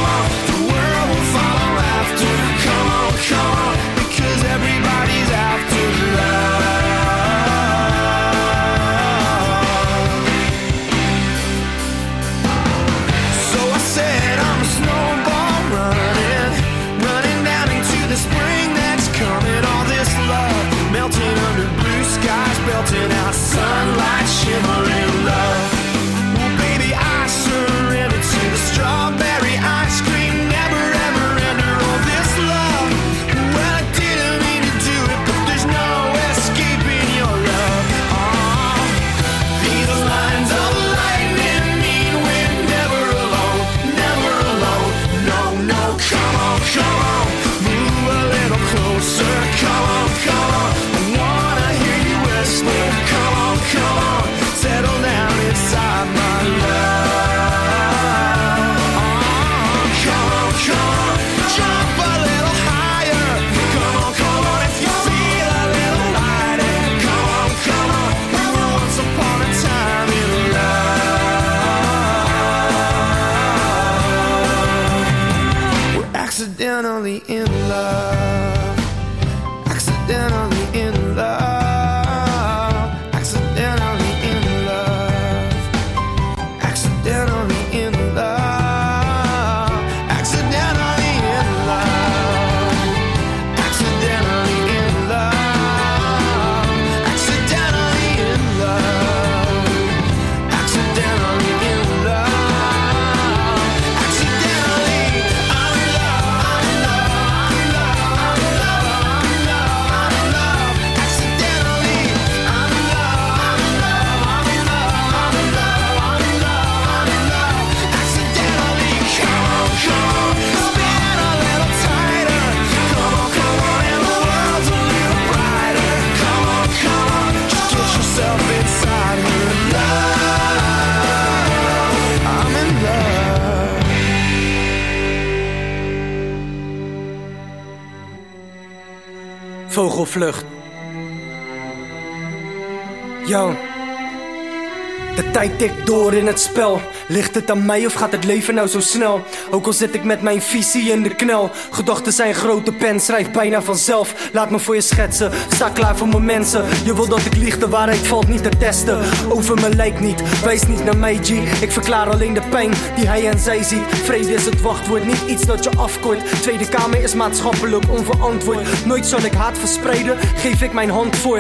[SPEAKER 1] Tikt door in het spel. Ligt het aan mij of gaat het leven nou zo snel? Ook al zit ik met mijn visie in de knel. Gedachten zijn grote pen, schrijf bijna vanzelf. Laat me voor je schetsen, sta klaar voor mijn mensen. Je wil dat ik lieg, de waarheid valt niet te testen. Over me lijkt niet, wijs niet naar mij G. Ik verklaar alleen de pijn die hij en zij ziet. Vrede is het wachtwoord, niet iets dat je afkort. Tweede Kamer is maatschappelijk onverantwoord. Nooit zal ik haat verspreiden, geef ik mijn hand voor.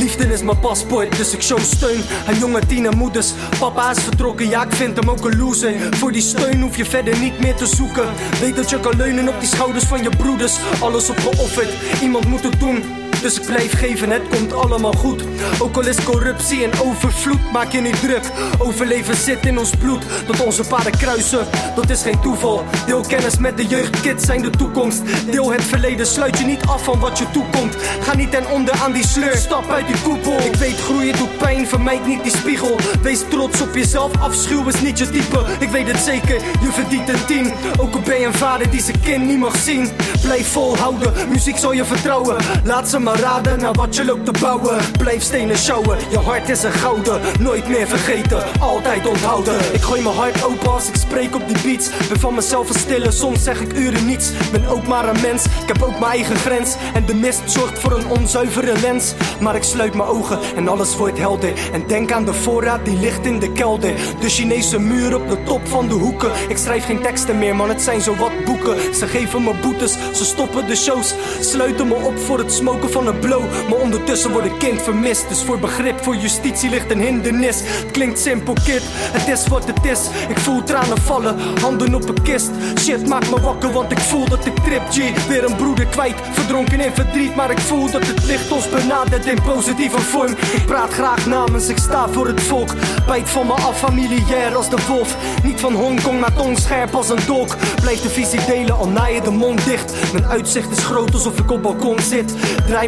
[SPEAKER 1] Liefde is mijn paspoort, dus ik show steun aan jonge tienermoeders. Papa is vertrokken, ja ik vind hem ook een loser. Voor die steun hoef je verder niet meer te zoeken. Weet dat je kan leunen op die schouders van je broeders. Alles opgeofferd, iemand moet het doen. Dus ik blijf geven, het komt allemaal goed. Ook al is corruptie en overvloed, maak je niet druk. Overleven zit in ons bloed, tot onze paden kruisen. Dat is geen toeval. Deel kennis met de jeugd, kids zijn de toekomst. Deel het verleden, sluit je niet af van wat je toekomt. Ga niet ten onder aan die sleur, stap uit die koepel. Ik weet, groeien doet pijn, vermijd niet die spiegel. Wees trots op jezelf, afschuw is niet je type. Ik weet het zeker, je verdient een tien. Ook al ben je een vader die zijn kind niet mag zien. Blijf volhouden, muziek zal je vertrouwen. Laat ze maar maar raden naar wat je loopt te bouwen. Blijf stenen showen, je hart is een gouden. Nooit meer vergeten, altijd onthouden. Ik gooi mijn hart open als ik spreek op die beats. Ben van mezelf een stille, soms zeg ik uren niets. Ben ook maar een mens, ik heb ook mijn eigen grens. En de mist zorgt voor een onzuivere lens. Maar ik sluit mijn ogen en alles wordt helder. En denk aan de voorraad die ligt in de kelder. De Chinese muur op de top van de hoeken. Ik schrijf geen teksten meer, man, het zijn zo wat boeken. Ze geven me boetes, ze stoppen de shows. Sluiten me op voor het smoken van Maar ondertussen wordt een kind vermist. Dus voor begrip, voor justitie ligt een hindernis. Het klinkt simpel, kid, het is wat het is. Ik voel tranen vallen, handen op een kist. Shit maakt me wakker, want ik voel dat ik trip G. Weer een broeder kwijt, verdronken in verdriet. Maar ik voel dat het licht ons benadert in positieve vorm. Ik praat graag namens, ik sta voor het volk. Bijt van me af, familiair als de wolf. Niet van Hongkong, maar tongscherp als een dolk. Blijf de visie delen, al naaien de mond dicht. Mijn uitzicht is groot alsof ik op balkon zit.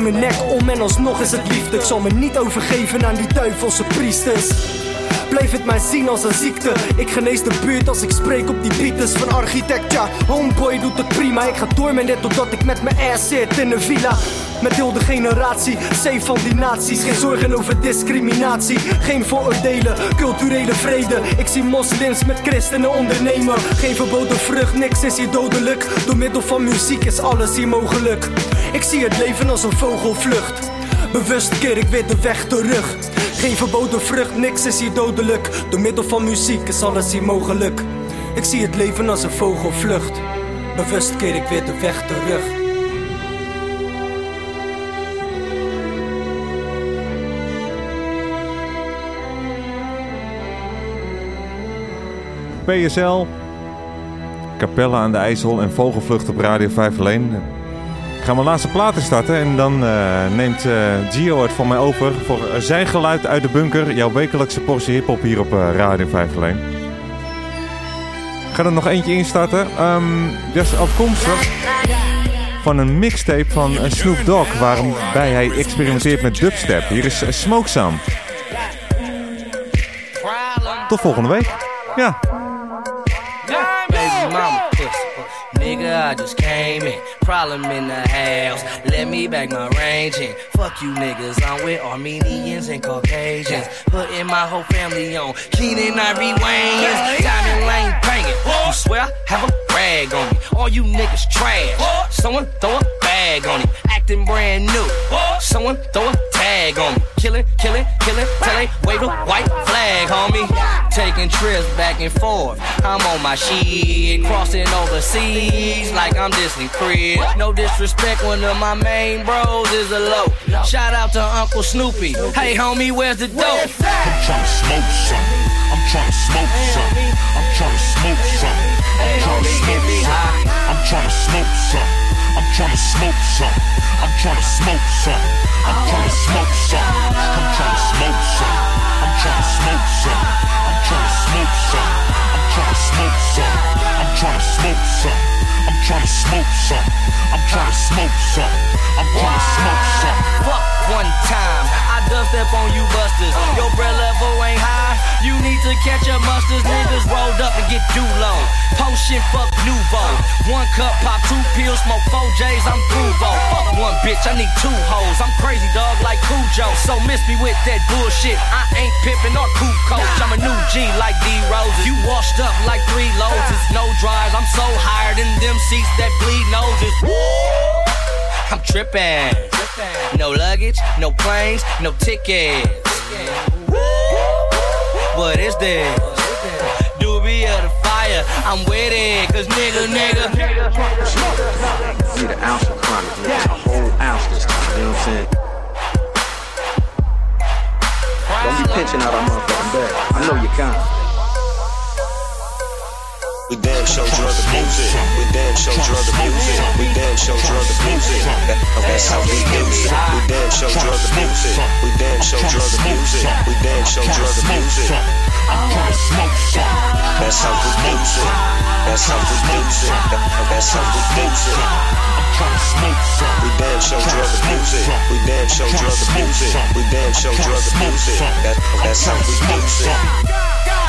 [SPEAKER 1] Mijn nek om en alsnog is het liefde. Ik zal me niet overgeven aan die duivelse priesters. Blijf het mij zien als een ziekte. Ik genees de buurt als ik spreek op die beaters van architect. Ja, homeboy doet het prima. Ik ga door met net totdat ik met mijn ass zit in een villa. Met heel de generatie, safe van die naties. Geen zorgen over discriminatie, geen vooroordelen, culturele vrede. Ik zie moslims met christenen ondernemen. Geen verboden vrucht, niks is hier dodelijk. Door middel van muziek is alles hier mogelijk. Ik zie het leven als een vogelvlucht. Bewust keer ik weer de weg terug. Geen verboden vrucht, niks is hier dodelijk. Door middel van muziek is alles hier mogelijk. Ik zie het leven als een vogelvlucht. Bewust keer ik weer de weg terug.
[SPEAKER 3] PSL, Capelle aan de IJssel en Vogelvlucht op Radio 5 alleen. Ik ga mijn laatste platen starten en dan eh, neemt eh, Gio het van mij over voor zijn geluid uit de bunker. Jouw wekelijkse portie hiphop hier op eh, Radio 5 alleen. Ik ga er nog eentje instarten. Um, dat is afkomstig van een mixtape van eh, Snoop Dogg waarbij hij experimenteert met dubstep. Hier is eh, Smoke. Tot volgende week. Ja.
[SPEAKER 18] Nigga, I just came in. Problem in the house. Let me back my range in. Fuck you niggas. I'm with Armenians and Caucasians. Putting my whole family on. Keenan Ivory Wayans. Diamond Lane banging. You swear have a rag on me. All you niggas trash. Someone throw a bag on him. Acting brand new. Someone throw a tag on me. Killing, killing, killing. Till they wave the white flag, homie. Taking trips back and forth. I'm on my shit. Crossing overseas like I'm Disney Crib. No disrespect, one of my main bros is a low. Shout out to Uncle Snoopy. Hey, homie, where's the dope?
[SPEAKER 19] I'm tryna smoke some. I'm tryna smoke some. I'm tryna smoke some. I'm tryna smoke some. I'm tryna smoke some. I'm tryna smoke some. I'm tryna smoke some. I'm tryna smoke some. I'm tryna smoke some. I'm tryna smoke some. I'm tryna smoke some. I'm tryna smoke some. I'm tryna smoke some. I'm tryna smoke some. I'm tryna smoke some. I'm tryna smoke some.
[SPEAKER 18] Fuck one time. Dust step on you busters. Uh. Your bread level ain't high. You need to catch up musters. Niggas rolled up and get due low. Potion fuck Nuvo. One cup, pop two pills, smoke four J's. I'm through Fuck one bitch, I need two hoes. I'm crazy dog like Cujo. So miss me with that bullshit. I ain't pimpin' or cool coach. I'm a new G like D Roses. You washed up like three loads. It's no drives. I'm so higher than them seats that bleed noses. I'm trippin'. No luggage, no planes, no tickets. What is this? Doobie of the fire. I'm with it, cause nigga, nigga.
[SPEAKER 20] Need an ounce of chronic. A whole ounce this time, you know what I'm saying? Don't be pinching out our motherfucking bag. I know you can.
[SPEAKER 21] We damn show drug music. We damn show drug music. We damn show drug music. That, that's how we do it. We damn show drug music. We damn show drug music. We damn show drug music. That's how we do it. That's how we do it. That's how we do it. We damn show drug music. We damn show drug music. We damn show drug music. That, that's how we do it.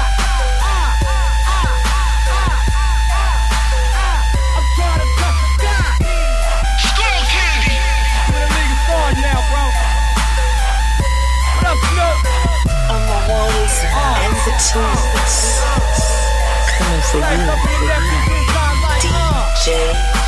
[SPEAKER 1] and the tunes
[SPEAKER 11] coming for you, for you. DJ.